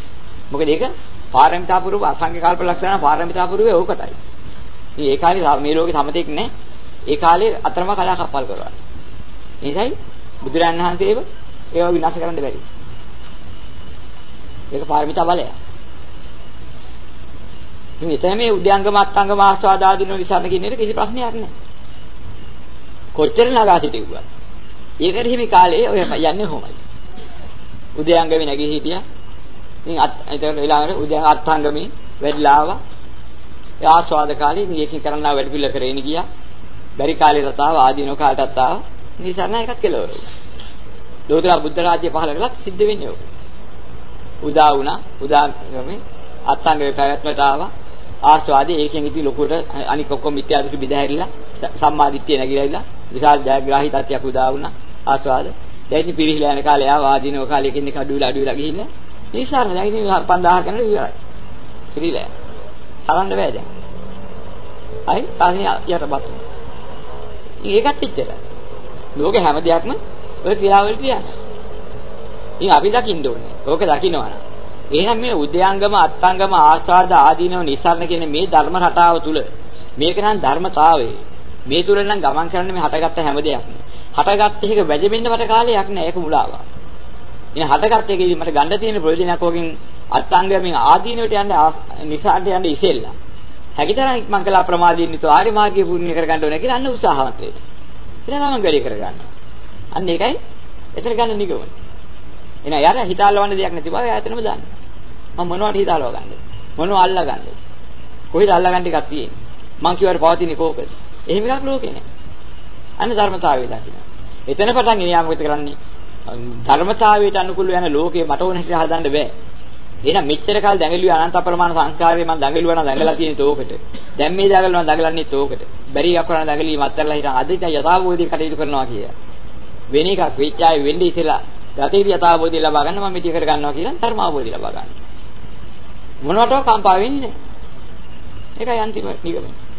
මොකද ඒක පාරමිතා පුරුව අසංඛ්‍ය කල්ප ලක්ෂණ පාරමිතා පුරුවේ ඕකටයි. ඉතින් ඒ කාලේ මේ ලෝකේ සමතෙක් නැහැ. ඒ කාලේ අතරම කලා කප්පල් කරනවා. එනිසායි බුදුරන් වහන්සේව ඒව විනාශ කරන්න බැරි. ඒක පාරමිතා බලය. ඉතින් එතන මේ උද්‍යංගම අත්ංගම ආස්වාද ආදීන විසඳ කියන එක කිසි ප්‍රශ්නයක් නැහැ. කොච්චර නගා සිටුවා. ඒකට හිමි කාලේ ඔය යන්නේ කොහොමයි? උද්‍යංගමේ නැගී හිටියා. ඉතින් අත් ඒතර වෙලාවට උද්‍යංග අත්ංගමේ වැඩිලා ආවා. ඒ ආස්වාද කාලේ ඉතින් ඒකෙන් කරන්නා වැඩ පිළිල කරේන ගියා. බැරි කාලේ රතාව ආදීනෝ කාටත් ආවා. නිසරණ එකක් කෙලවර වුණා. ලෝතර බුද්ධ රාජ්‍ය පහළ කළා සිද්ධ වෙන්නේ ඔක. උදා වුණා. උදාගමේ අත්ංගයේ පැවැත්මට ආවා. ආස්වාදී ඒකෙන් ඉති ලොකුට අනික ඔක්කොම මිත්‍යා දෘෂ්ටි බිඳහැරිලා සම්මාදිට්ඨිය නැగిලා විශාල ජයග්‍රාහී තත්ත්වයක් උදා වුණා. ආස්වාද. දැන් ඉතින් පිරිහිලා යන කාලේ ආවා ආදීනෝ කාලේ කෙනෙක් අඩුවිලා අඩුවිලා ගිහිල්ලා නිසරණ දැන් ඉතින් 5000 කනට ඉවරයි. පිරිහිලා. හරන්න බෑ දැන්. අයි තාසිය යටපත්. ඒකත් එච්චරයි. ලෝකේ හැම දෙයක්ම ඔය ක්‍රියාවලියට යනවා. ඉතින් අපි දකින්න ඕනේ. ඕක දකින්නවනම්. එහෙනම් මේ උද්‍යංගම අත්ංගම ආස්වාද ආදීනව නිස්සාරණ කියන මේ ධර්ම රටාව තුල මේක නම් ධර්මතාවය. මේ තුල නම් ගමන් කරන්නේ මේ හටගත්ත හැම දෙයක්ම. හටගත්ත එක වැජෙන්න මට කාලයක් නෑ ඒක මුලාව. ඉතින් හටගත්ත එකේදී මට ගන්න තියෙන ප්‍රයෝජනයක් වගේ අත්ංගමෙන් ආදීනවට යන්න නිසාරට යන්න ඉසෙල්ලා. හැකිතරම් ඉක්මන් කළා ප්‍රමාදයෙන් යුතු ආර්ය මාර්ගය පුරුණු කරගන්න ඕනේ කියලා අන්න උත්සාහවත් වෙනවා. ඊට තමන් වැඩි කරගන්නවා. අන්න ඒකයි එතන ගන්න නිගමන. එන යාර හිතාලවන්න දෙයක් නැති බව ආයතනම දාන්න. මම මොනවට හිතාලව ගන්නද? මොනව අල්ලා ගන්නද? කොහෙද අල්ලා ගන්න එකක් තියෙන්නේ? මං කියවට පවතින කෝකද? එහෙම එකක් ලෝකේ නෑ. අන්න ධර්මතාවය දකින්න. එතන පටන් ගෙන යා මොකද කරන්නේ? ධර්මතාවයට අනුකූල යන ලෝකේ මට ඕන හැටියට හදන්න බෑ. එහෙනම් මෙච්චර කාල දැඟලුවේ අනන්ත අප්‍රමාණ සංස්කාරේ මම දැඟලුවා නම් දැඟලා තියෙන තෝකට. දැන් මේ දැඟලනවා දැඟලන්නේ තෝකට. බැරි එකක් කරන දැඟලීම අත්හැරලා හිටන් අද ඉතින් යථාභූතී කටයුතු කරනවා කිය. වෙන එකක් වෙච්ච ආයේ වෙන්නේ ඉතලා ගතේදී යථාභූතී ලබා ගන්න මම මෙටි කර ගන්නවා කියලා ධර්මාභූතී ලබා ගන්න. මොනවටෝ කම්පා වෙන්නේ නැහැ. ඒකයි අන්තිම නිගමනය.